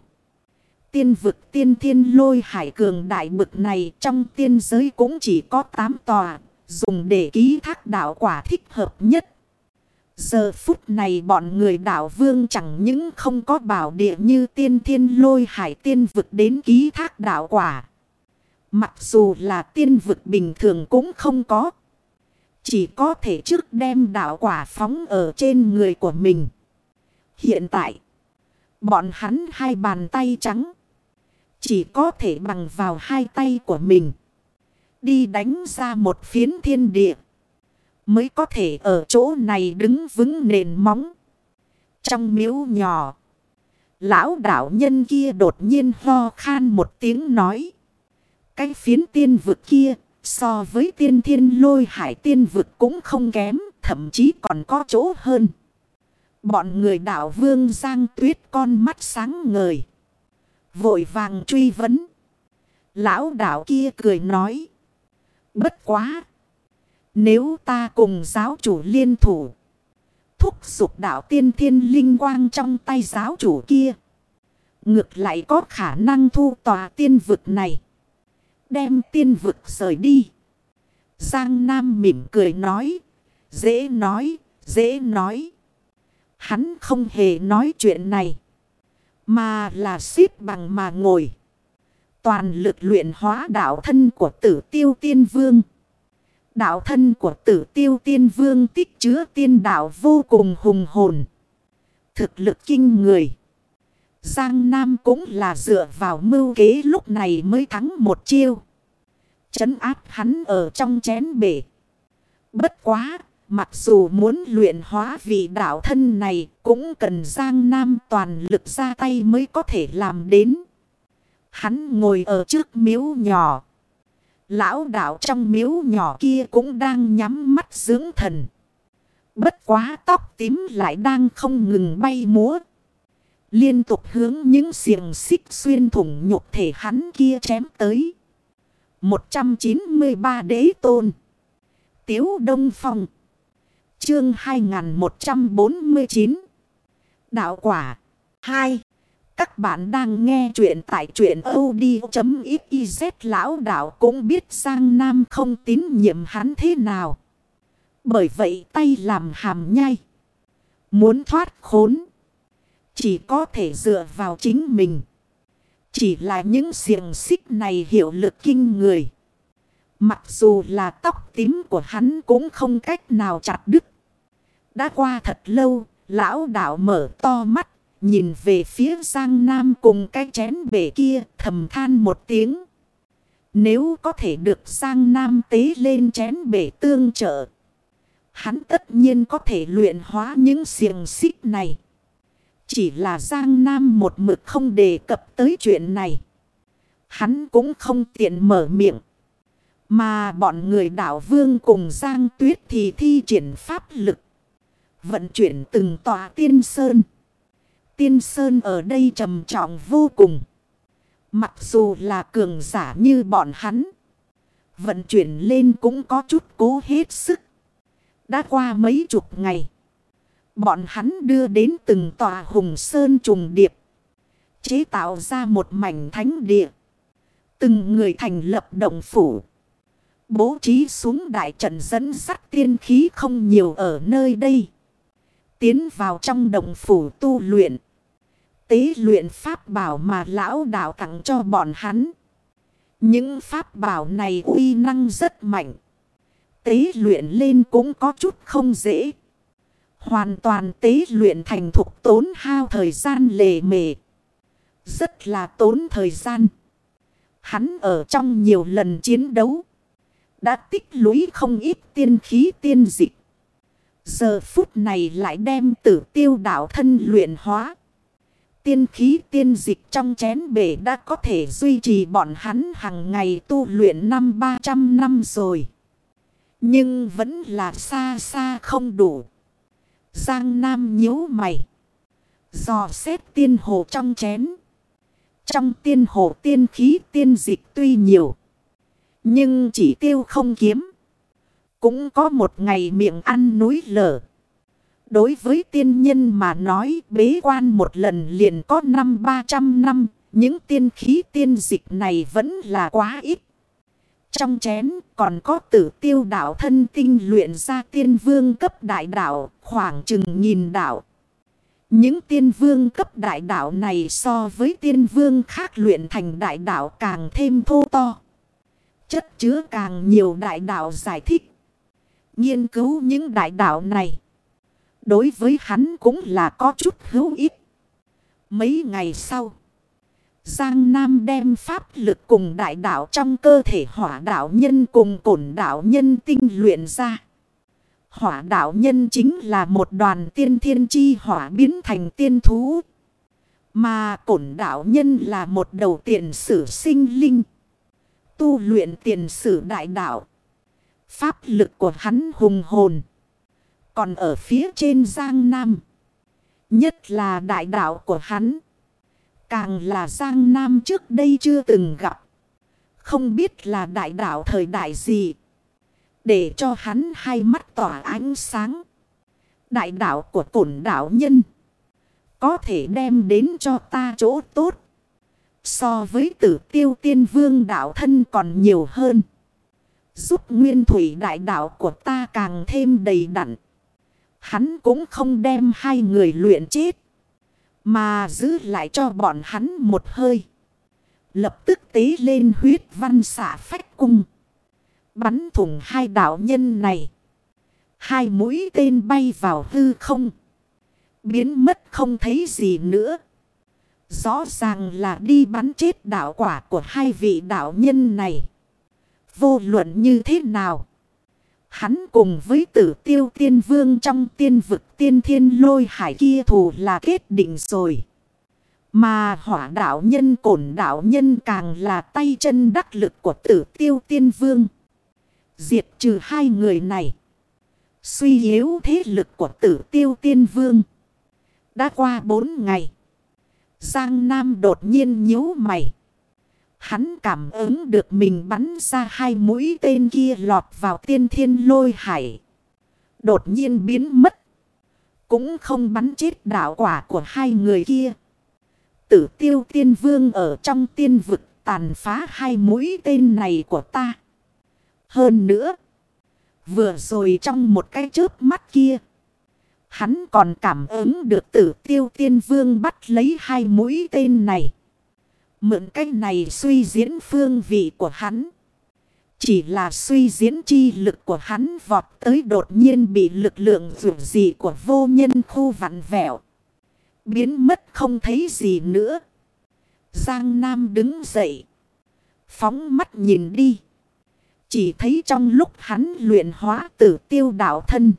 Tiên vực tiên thiên lôi hải cường đại bực này trong tiên giới cũng chỉ có 8 tòa. Dùng để ký thác đạo quả thích hợp nhất. Giờ phút này bọn người đạo vương chẳng những không có bảo địa như tiên thiên lôi hải tiên vực đến ký thác đạo quả. Mặc dù là tiên vực bình thường cũng không có. Chỉ có thể trước đem đạo quả phóng ở trên người của mình. Hiện tại, bọn hắn hai bàn tay trắng. Chỉ có thể bằng vào hai tay của mình. Đi đánh ra một phiến thiên địa. Mới có thể ở chỗ này đứng vững nền móng. Trong miếu nhỏ. Lão đạo nhân kia đột nhiên ho khan một tiếng nói. Cái phiến tiên vực kia, so với tiên thiên lôi hải tiên vực cũng không kém. Thậm chí còn có chỗ hơn. Bọn người đạo vương giang tuyết con mắt sáng ngời. Vội vàng truy vấn. Lão đạo kia cười nói. Bất quá. Nếu ta cùng giáo chủ liên thủ. Thúc giục đạo tiên thiên linh quang trong tay giáo chủ kia. Ngược lại có khả năng thu tòa tiên vực này. Đem tiên vực rời đi. Giang Nam mỉm cười nói. Dễ nói, dễ nói. Hắn không hề nói chuyện này. Mà là xếp bằng mà ngồi. Toàn lực luyện hóa đạo thân của tử tiêu tiên vương. Đạo thân của tử tiêu tiên vương tích chứa tiên đạo vô cùng hùng hồn. Thực lực kinh người. Giang Nam cũng là dựa vào mưu kế lúc này mới thắng một chiêu. Chấn áp hắn ở trong chén bể. Bất quá, mặc dù muốn luyện hóa vị đạo thân này cũng cần Giang Nam toàn lực ra tay mới có thể làm đến. Hắn ngồi ở trước miếu nhỏ. Lão đạo trong miếu nhỏ kia cũng đang nhắm mắt dưỡng thần. Bất quá tóc tím lại đang không ngừng bay múa. Liên tục hướng những xiềng xích xuyên thủng nhục thể hắn kia chém tới. 193 đế tôn. Tiếu Đông Phong. Chương 2149. Đạo quả 2. Các bạn đang nghe chuyện tại truyện od.xyz lão đạo cũng biết Giang Nam không tín nhiệm hắn thế nào. Bởi vậy tay làm hàm nhai. Muốn thoát khốn. Chỉ có thể dựa vào chính mình. Chỉ là những xiềng xích này hiệu lực kinh người. Mặc dù là tóc tím của hắn cũng không cách nào chặt đứt. Đã qua thật lâu, lão đạo mở to mắt, nhìn về phía Giang Nam cùng cái chén bể kia thầm than một tiếng. Nếu có thể được Giang Nam tế lên chén bể tương trợ, hắn tất nhiên có thể luyện hóa những xiềng xích này. Chỉ là Giang Nam một mực không đề cập tới chuyện này. Hắn cũng không tiện mở miệng. Mà bọn người đảo vương cùng Giang Tuyết thì thi triển pháp lực. Vận chuyển từng tòa tiên sơn. Tiên sơn ở đây trầm trọng vô cùng. Mặc dù là cường giả như bọn hắn. Vận chuyển lên cũng có chút cố hết sức. Đã qua mấy chục ngày. Bọn hắn đưa đến từng tòa hùng sơn trùng điệp. Chế tạo ra một mảnh thánh địa. Từng người thành lập động phủ. Bố trí xuống đại trận dẫn sắt tiên khí không nhiều ở nơi đây. Tiến vào trong động phủ tu luyện. Tế luyện pháp bảo mà lão đạo tặng cho bọn hắn. Những pháp bảo này uy năng rất mạnh. Tế luyện lên cũng có chút không dễ. Hoàn toàn tế luyện thành thục tốn hao thời gian lề mề. Rất là tốn thời gian. Hắn ở trong nhiều lần chiến đấu. Đã tích lũy không ít tiên khí tiên dịch. Giờ phút này lại đem tử tiêu đạo thân luyện hóa. Tiên khí tiên dịch trong chén bể đã có thể duy trì bọn hắn hàng ngày tu luyện năm ba trăm năm rồi. Nhưng vẫn là xa xa không đủ. Giang Nam nhíu mày. Dò xét tiên hồ trong chén. Trong tiên hồ tiên khí, tiên dịch tuy nhiều. Nhưng chỉ tiêu không kiếm. Cũng có một ngày miệng ăn núi lở. Đối với tiên nhân mà nói, bế quan một lần liền có năm ba trăm năm. Những tiên khí, tiên dịch này vẫn là quá ít. Trong chén còn có tử tiêu đạo thân tinh luyện ra tiên vương cấp đại đạo, khoảng chừng nghìn đạo. Những tiên vương cấp đại đạo này so với tiên vương khác luyện thành đại đạo càng thêm thô to. Chất chứa càng nhiều đại đạo giải thích. Nghiên cứu những đại đạo này. Đối với hắn cũng là có chút hữu ích. Mấy ngày sau. Giang Nam đem pháp lực cùng đại đạo trong cơ thể hỏa đạo nhân cùng cổn đạo nhân tinh luyện ra. Hỏa đạo nhân chính là một đoàn tiên thiên chi hỏa biến thành tiên thú. Mà cổn đạo nhân là một đầu tiền sử sinh linh. Tu luyện tiền sử đại đạo. Pháp lực của hắn hùng hồn. Còn ở phía trên Giang Nam. Nhất là đại đạo của hắn. Càng là Giang Nam trước đây chưa từng gặp. Không biết là đại đạo thời đại gì. Để cho hắn hai mắt tỏa ánh sáng. Đại đạo của cổn đạo nhân. Có thể đem đến cho ta chỗ tốt. So với tử tiêu tiên vương đạo thân còn nhiều hơn. Giúp nguyên thủy đại đạo của ta càng thêm đầy đặn. Hắn cũng không đem hai người luyện chết. Mà giữ lại cho bọn hắn một hơi. Lập tức tế lên huyết văn xả phách cung. Bắn thủng hai đạo nhân này. Hai mũi tên bay vào hư không. Biến mất không thấy gì nữa. Rõ ràng là đi bắn chết đạo quả của hai vị đạo nhân này. Vô luận như thế nào? Hắn cùng với tử tiêu tiên vương trong tiên vực tiên thiên lôi hải kia thù là kết định rồi. Mà hỏa đạo nhân, cổn đạo nhân càng là tay chân đắc lực của tử tiêu tiên vương. Diệt trừ hai người này. Suy yếu thế lực của tử tiêu tiên vương. Đã qua bốn ngày. Giang Nam đột nhiên nhíu mày. Hắn cảm ứng được mình bắn ra hai mũi tên kia lọt vào tiên thiên lôi hải. Đột nhiên biến mất. Cũng không bắn chết đạo quả của hai người kia. Tử tiêu tiên vương ở trong tiên vực tàn phá hai mũi tên này của ta. Hơn nữa. Vừa rồi trong một cái chớp mắt kia. Hắn còn cảm ứng được tử tiêu tiên vương bắt lấy hai mũi tên này. Mượn cách này suy diễn phương vị của hắn. Chỉ là suy diễn chi lực của hắn vọt tới đột nhiên bị lực lượng dù gì của vô nhân khu vặn vẹo. Biến mất không thấy gì nữa. Giang Nam đứng dậy. Phóng mắt nhìn đi. Chỉ thấy trong lúc hắn luyện hóa tử tiêu đạo thân.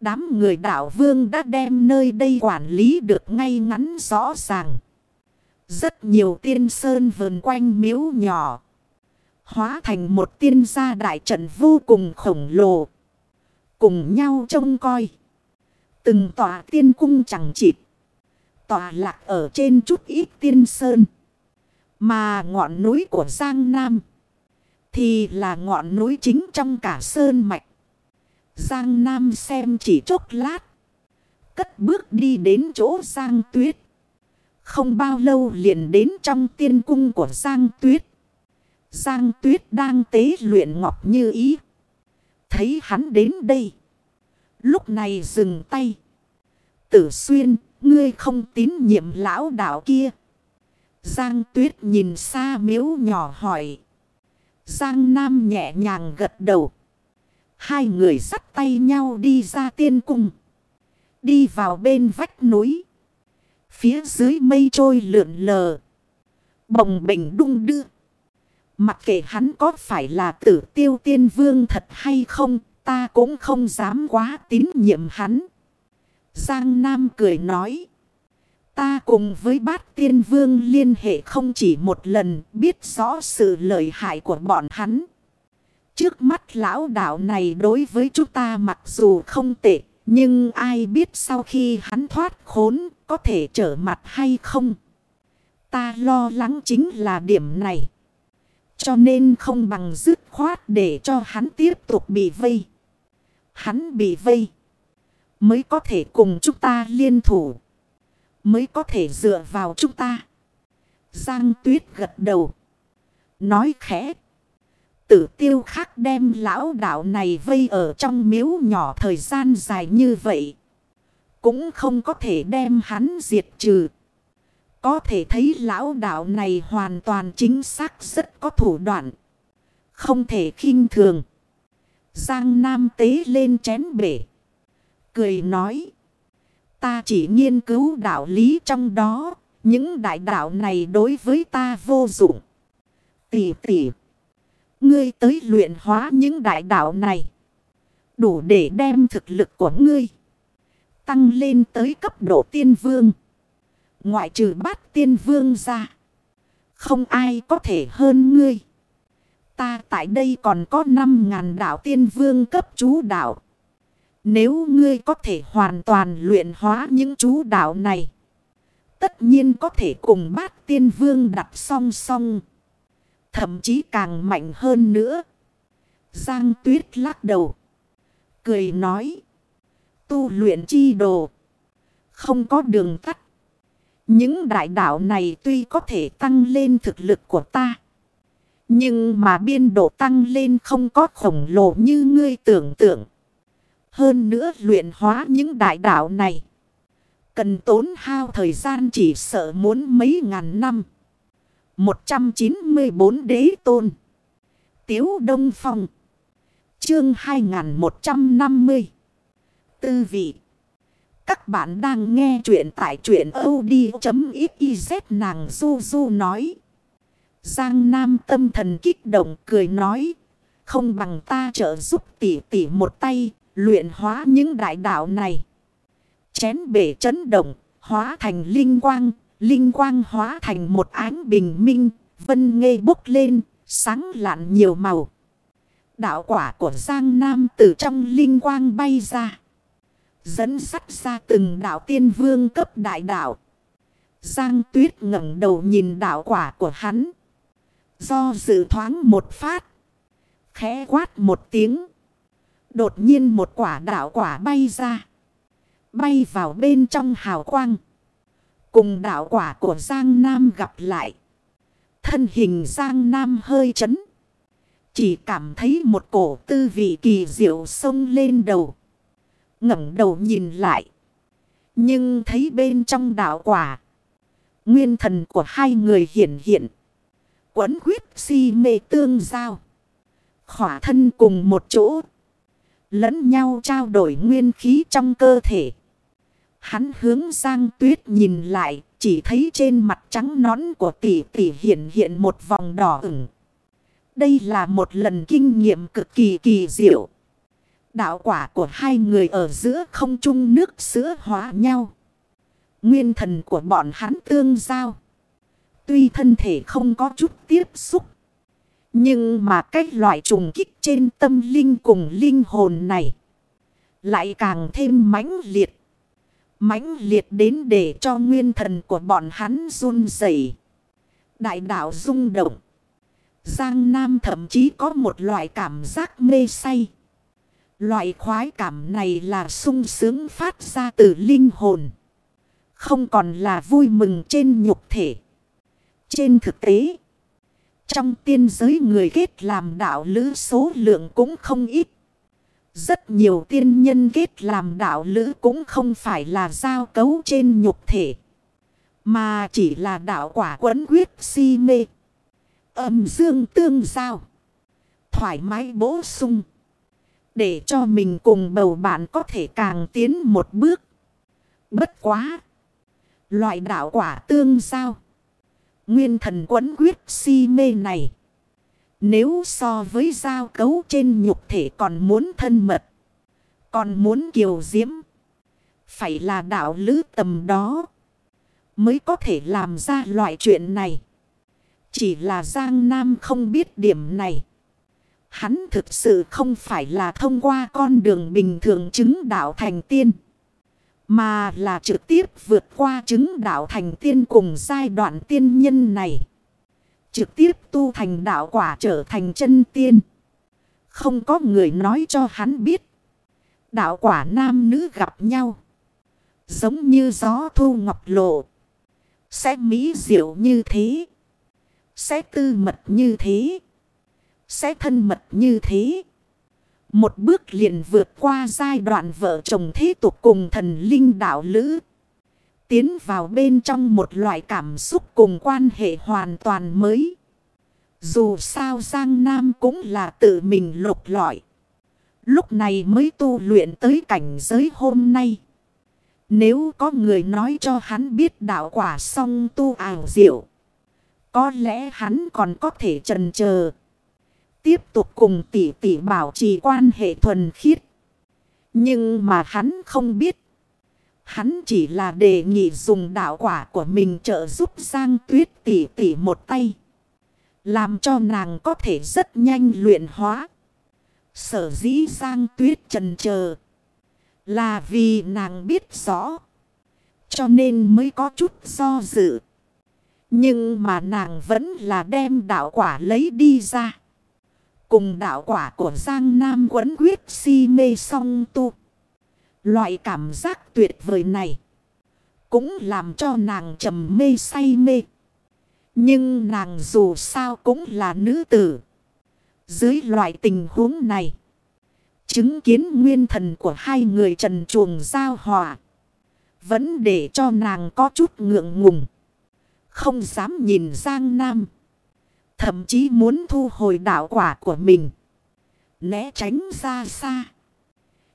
Đám người đạo vương đã đem nơi đây quản lý được ngay ngắn rõ ràng. Rất nhiều tiên sơn vờn quanh miếu nhỏ. Hóa thành một tiên gia đại trận vô cùng khổng lồ. Cùng nhau trông coi. Từng tòa tiên cung chẳng chịt. Tòa lạc ở trên chút ít tiên sơn. Mà ngọn núi của Giang Nam. Thì là ngọn núi chính trong cả sơn mạch. Giang Nam xem chỉ chốc lát. Cất bước đi đến chỗ Giang Tuyết. Không bao lâu liền đến trong tiên cung của Giang Tuyết. Giang Tuyết đang tế luyện ngọc như ý. Thấy hắn đến đây. Lúc này dừng tay. Tử xuyên, ngươi không tín nhiệm lão đạo kia. Giang Tuyết nhìn xa miếu nhỏ hỏi. Giang Nam nhẹ nhàng gật đầu. Hai người dắt tay nhau đi ra tiên cung. Đi vào bên vách núi. Phía dưới mây trôi lượn lờ. Bồng bình đung đưa. Mặc kệ hắn có phải là tử tiêu tiên vương thật hay không, ta cũng không dám quá tín nhiệm hắn. Giang Nam cười nói. Ta cùng với bát tiên vương liên hệ không chỉ một lần biết rõ sự lợi hại của bọn hắn. Trước mắt lão đạo này đối với chúng ta mặc dù không tệ, nhưng ai biết sau khi hắn thoát khốn có thể trở mặt hay không. Ta lo lắng chính là điểm này. Cho nên không bằng dứt khoát để cho hắn tiếp tục bị vây. Hắn bị vây. Mới có thể cùng chúng ta liên thủ. Mới có thể dựa vào chúng ta. Giang tuyết gật đầu. Nói khẽ. Tử tiêu khác đem lão đạo này vây ở trong miếu nhỏ thời gian dài như vậy. Cũng không có thể đem hắn diệt trừ. Có thể thấy lão đạo này hoàn toàn chính xác rất có thủ đoạn. Không thể khinh thường. Giang Nam tế lên chén bể. Cười nói. Ta chỉ nghiên cứu đạo lý trong đó. Những đại đạo này đối với ta vô dụng. Tỷ tỷ. Ngươi tới luyện hóa những đại đạo này. Đủ để đem thực lực của ngươi. Tăng lên tới cấp độ tiên vương. Ngoại trừ bát tiên vương ra. Không ai có thể hơn ngươi. Ta tại đây còn có 5.000 đạo tiên vương cấp chú đạo. Nếu ngươi có thể hoàn toàn luyện hóa những chú đạo này. Tất nhiên có thể cùng bát tiên vương đặt song song. Thậm chí càng mạnh hơn nữa. Giang tuyết lắc đầu. Cười nói. Tu luyện chi đồ. Không có đường tắt. Những đại đạo này tuy có thể tăng lên thực lực của ta. Nhưng mà biên độ tăng lên không có khổng lồ như ngươi tưởng tượng. Hơn nữa luyện hóa những đại đạo này. Cần tốn hao thời gian chỉ sợ muốn mấy ngàn năm. 194 đế tôn. Tiếu Đông Phong. Chương 2150. Tư vị. Các bạn đang nghe chuyện tại chuyện od.xyz nàng du du nói. Giang Nam tâm thần kích động cười nói. Không bằng ta trợ giúp tỷ tỷ một tay luyện hóa những đại đạo này. Chén bể chấn động, hóa thành linh quang, linh quang hóa thành một ánh bình minh, vân ngây bốc lên, sáng lạn nhiều màu. Đạo quả của Giang Nam từ trong linh quang bay ra. Dẫn sắt ra từng đạo tiên vương cấp đại đạo. Giang tuyết ngẩng đầu nhìn đạo quả của hắn. Do dự thoáng một phát. Khẽ quát một tiếng. Đột nhiên một quả đạo quả bay ra. Bay vào bên trong hào quang. Cùng đạo quả của Giang Nam gặp lại. Thân hình Giang Nam hơi chấn. Chỉ cảm thấy một cổ tư vị kỳ diệu sông lên đầu. ngẩng đầu nhìn lại. Nhưng thấy bên trong đạo quả. Nguyên thần của hai người hiện hiện. Quấn quyết si mê tương giao. Khỏa thân cùng một chỗ. Lẫn nhau trao đổi nguyên khí trong cơ thể. Hắn hướng Giang Tuyết nhìn lại, chỉ thấy trên mặt trắng nón của tỷ tỷ hiện hiện một vòng đỏ ửng. Đây là một lần kinh nghiệm cực kỳ kỳ diệu. Đạo quả của hai người ở giữa không chung nước sữa hóa nhau. Nguyên thần của bọn hắn tương giao. Tuy thân thể không có chút tiếp xúc. Nhưng mà cái loại trùng kích trên tâm linh cùng linh hồn này. Lại càng thêm mãnh liệt mãnh liệt đến để cho nguyên thần của bọn hắn run rẩy. Đại đạo rung động. Giang Nam thậm chí có một loại cảm giác mê say. Loại khoái cảm này là sung sướng phát ra từ linh hồn. Không còn là vui mừng trên nhục thể. Trên thực tế, trong tiên giới người kết làm đạo lữ số lượng cũng không ít. Rất nhiều tiên nhân kết làm đạo lữ cũng không phải là giao cấu trên nhục thể. Mà chỉ là đạo quả quấn quyết si mê. Âm dương tương giao. Thoải mái bổ sung. Để cho mình cùng bầu bạn có thể càng tiến một bước. Bất quá. Loại đạo quả tương giao. Nguyên thần quấn quyết si mê này. Nếu so với giao cấu trên nhục thể còn muốn thân mật. Còn muốn kiều diễm. Phải là đạo lữ tầm đó. Mới có thể làm ra loại chuyện này. Chỉ là Giang Nam không biết điểm này. Hắn thực sự không phải là thông qua con đường bình thường chứng đạo thành tiên. Mà là trực tiếp vượt qua chứng đạo thành tiên cùng giai đoạn tiên nhân này. Trực tiếp tu thành đạo quả trở thành chân tiên. Không có người nói cho hắn biết. Đạo quả nam nữ gặp nhau. Giống như gió thu ngọc lộ. Sẽ mỹ diệu như thế. Sẽ tư mật như thế. Sẽ thân mật như thế. Một bước liền vượt qua giai đoạn vợ chồng thế tục cùng thần linh đạo lữ. Tiến vào bên trong một loại cảm xúc cùng quan hệ hoàn toàn mới. Dù sao Giang Nam cũng là tự mình lục lọi. Lúc này mới tu luyện tới cảnh giới hôm nay. Nếu có người nói cho hắn biết đạo quả song tu ảo diệu. Có lẽ hắn còn có thể trần chờ Tiếp tục cùng tỷ tỷ bảo trì quan hệ thuần khiết. Nhưng mà hắn không biết. Hắn chỉ là đề nghị dùng đạo quả của mình trợ giúp Giang Tuyết tỷ tỷ một tay. Làm cho nàng có thể rất nhanh luyện hóa. Sở dĩ Giang Tuyết trần chờ Là vì nàng biết rõ. Cho nên mới có chút do dự. Nhưng mà nàng vẫn là đem đạo quả lấy đi ra. Cùng đạo quả của Giang Nam quấn quyết si mê song tu. Loại cảm giác tuyệt vời này. Cũng làm cho nàng trầm mê say mê. Nhưng nàng dù sao cũng là nữ tử. Dưới loại tình huống này. Chứng kiến nguyên thần của hai người trần chuồng giao hòa. Vẫn để cho nàng có chút ngượng ngùng. Không dám nhìn Giang Nam. Thậm chí muốn thu hồi đạo quả của mình. Né tránh ra xa.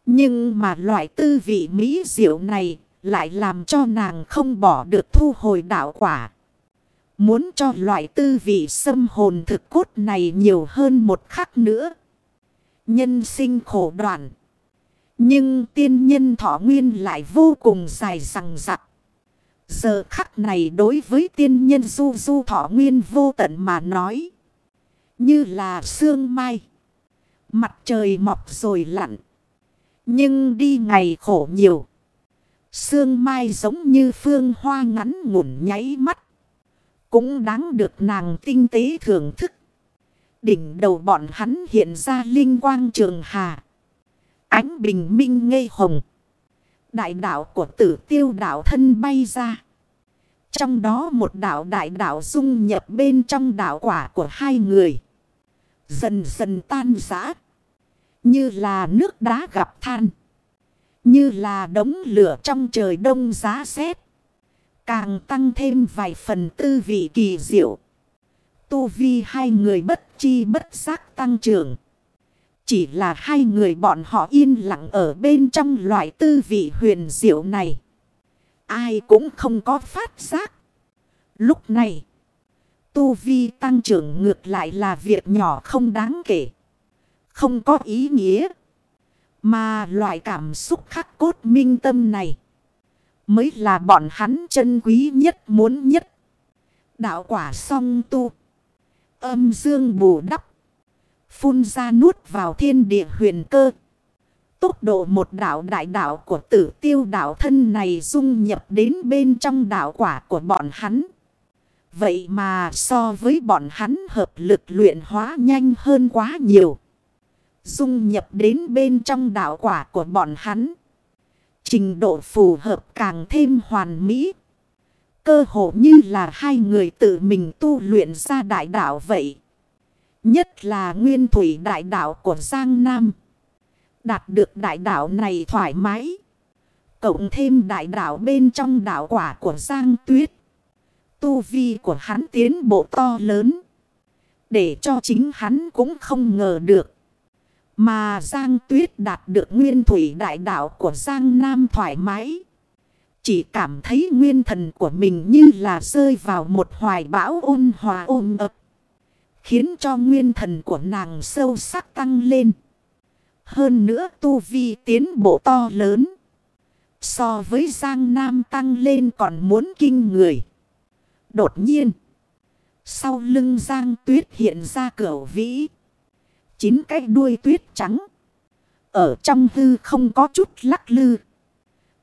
Nhưng mà loại tư vị mỹ diệu này lại làm cho nàng không bỏ được thu hồi đạo quả. Muốn cho loại tư vị xâm hồn thực cốt này nhiều hơn một khắc nữa. Nhân sinh khổ đoạn. Nhưng tiên nhân thọ nguyên lại vô cùng dài rằng rặc. Giờ khắc này đối với tiên nhân du du thọ nguyên vô tận mà nói. Như là sương mai. Mặt trời mọc rồi lặn. Nhưng đi ngày khổ nhiều. Sương mai giống như phương hoa ngắn ngủn nháy mắt. Cũng đáng được nàng tinh tế thưởng thức. Đỉnh đầu bọn hắn hiện ra linh quang trường hà. Ánh bình minh ngây hồng. Đại đạo của tử tiêu đạo thân bay ra. Trong đó một đạo đại đạo dung nhập bên trong đạo quả của hai người. Dần dần tan rã. Như là nước đá gặp than. Như là đống lửa trong trời đông giá rét. Càng tăng thêm vài phần tư vị kỳ diệu. Tu vi hai người bất chi bất giác tăng trưởng. Chỉ là hai người bọn họ yên lặng ở bên trong loại tư vị huyền diệu này. Ai cũng không có phát giác. Lúc này, tu vi tăng trưởng ngược lại là việc nhỏ không đáng kể. Không có ý nghĩa. Mà loại cảm xúc khắc cốt minh tâm này. Mới là bọn hắn chân quý nhất muốn nhất. Đạo quả song tu. Âm dương bù đắp. Phun ra nuốt vào thiên địa huyền cơ. Tốc độ một đạo đại đạo của tử tiêu đạo thân này dung nhập đến bên trong đạo quả của bọn hắn. Vậy mà so với bọn hắn hợp lực luyện hóa nhanh hơn quá nhiều. Dung nhập đến bên trong đạo quả của bọn hắn. Trình độ phù hợp càng thêm hoàn mỹ. Cơ hồ như là hai người tự mình tu luyện ra đại đạo vậy. Nhất là nguyên thủy đại đạo của Giang Nam. Đạt được đại đạo này thoải mái. Cộng thêm đại đạo bên trong đạo quả của Giang Tuyết. Tu vi của hắn tiến bộ to lớn. Để cho chính hắn cũng không ngờ được. Mà Giang Tuyết đạt được nguyên thủy đại đạo của Giang Nam thoải mái. Chỉ cảm thấy nguyên thần của mình như là rơi vào một hoài bão ôn hòa ôm ập. Khiến cho nguyên thần của nàng sâu sắc tăng lên. Hơn nữa tu vi tiến bộ to lớn. So với Giang Nam tăng lên còn muốn kinh người. Đột nhiên. Sau lưng Giang Tuyết hiện ra cửa vĩ. Chín cái đuôi tuyết trắng. Ở trong hư không có chút lắc lư.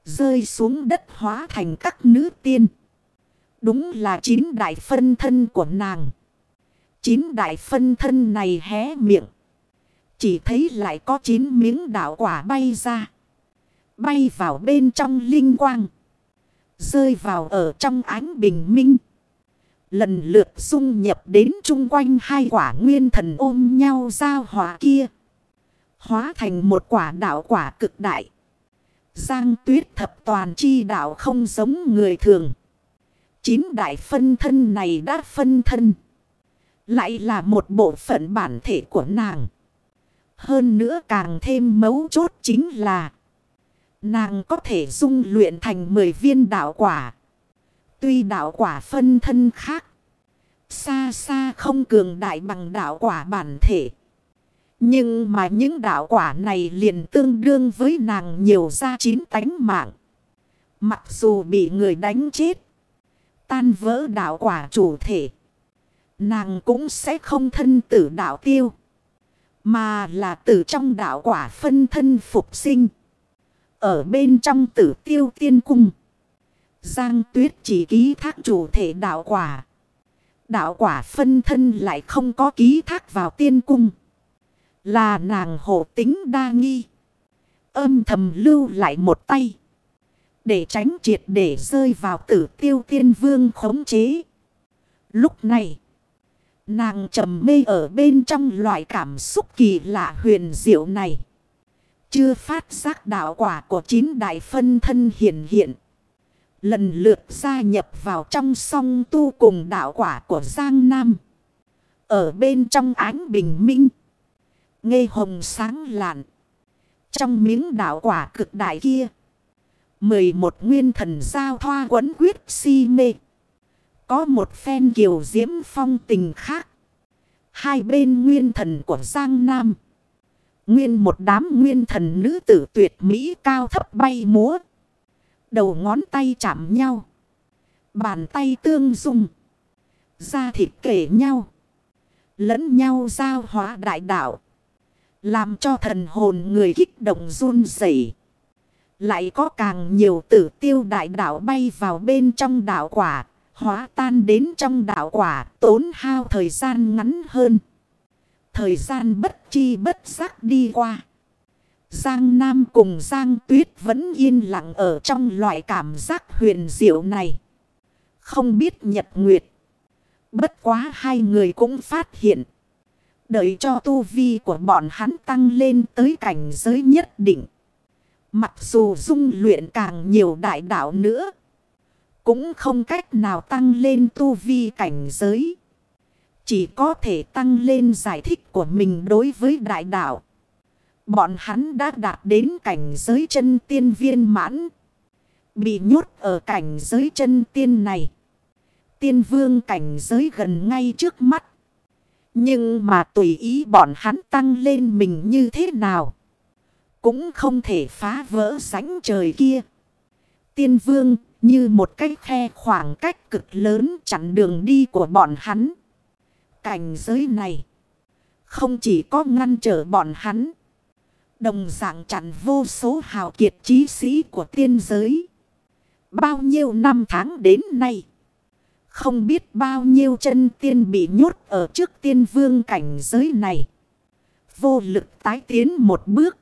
Rơi xuống đất hóa thành các nữ tiên. Đúng là chín đại phân thân của nàng. Chín đại phân thân này hé miệng. Chỉ thấy lại có chín miếng đạo quả bay ra. Bay vào bên trong linh quang. Rơi vào ở trong ánh bình minh. Lần lượt dung nhập đến chung quanh hai quả nguyên thần ôm nhau giao hòa kia. Hóa thành một quả đạo quả cực đại. Giang tuyết thập toàn chi đạo không giống người thường. Chín đại phân thân này đã phân thân. Lại là một bộ phận bản thể của nàng. Hơn nữa càng thêm mấu chốt chính là. Nàng có thể dung luyện thành 10 viên đạo quả. Tuy đạo quả phân thân khác. Xa xa không cường đại bằng đạo quả bản thể. Nhưng mà những đạo quả này liền tương đương với nàng nhiều ra chín tánh mạng. Mặc dù bị người đánh chết. Tan vỡ đạo quả chủ thể. Nàng cũng sẽ không thân tử đạo tiêu. Mà là từ trong đạo quả phân thân phục sinh. Ở bên trong tử tiêu tiên cung. Giang tuyết chỉ ký thác chủ thể đạo quả. Đạo quả phân thân lại không có ký thác vào tiên cung. Là nàng hộ tính đa nghi. Âm thầm lưu lại một tay. Để tránh triệt để rơi vào tử tiêu tiên vương khống chế. Lúc này. Nàng trầm mê ở bên trong loại cảm xúc kỳ lạ huyền diệu này. Chưa phát giác đạo quả của chín đại phân thân hiện hiện. Lần lượt gia nhập vào trong song tu cùng đạo quả của Giang Nam. Ở bên trong ánh bình minh. Ngây hồng sáng lạn. Trong miếng đạo quả cực đại kia. 11 nguyên thần giao thoa quấn quyết si mê. Có một phen kiều diễm phong tình khác. Hai bên nguyên thần của Giang Nam. Nguyên một đám nguyên thần nữ tử tuyệt mỹ cao thấp bay múa. Đầu ngón tay chạm nhau. Bàn tay tương dung. Da thịt kể nhau. Lẫn nhau giao hóa đại đạo. Làm cho thần hồn người kích động run rẩy. Lại có càng nhiều tử tiêu đại đạo bay vào bên trong đạo quả. Hóa tan đến trong đạo quả, tốn hao thời gian ngắn hơn. Thời gian bất chi bất giác đi qua. Giang Nam cùng Giang Tuyết vẫn yên lặng ở trong loại cảm giác huyền diệu này. Không biết nhật nguyệt. Bất quá hai người cũng phát hiện. Đợi cho tu vi của bọn hắn tăng lên tới cảnh giới nhất định. Mặc dù dung luyện càng nhiều đại đạo nữa. Cũng không cách nào tăng lên tu vi cảnh giới. Chỉ có thể tăng lên giải thích của mình đối với đại đạo. Bọn hắn đã đạt đến cảnh giới chân tiên viên mãn. Bị nhốt ở cảnh giới chân tiên này. Tiên vương cảnh giới gần ngay trước mắt. Nhưng mà tùy ý bọn hắn tăng lên mình như thế nào. Cũng không thể phá vỡ sánh trời kia. Tiên vương, như một cái khe khoảng cách cực lớn chặn đường đi của bọn hắn. Cảnh giới này không chỉ có ngăn trở bọn hắn. Đồng dạng chặn vô số hào kiệt trí sĩ của tiên giới. Bao nhiêu năm tháng đến nay. Không biết bao nhiêu chân tiên bị nhốt ở trước tiên vương cảnh giới này. Vô lực tái tiến một bước.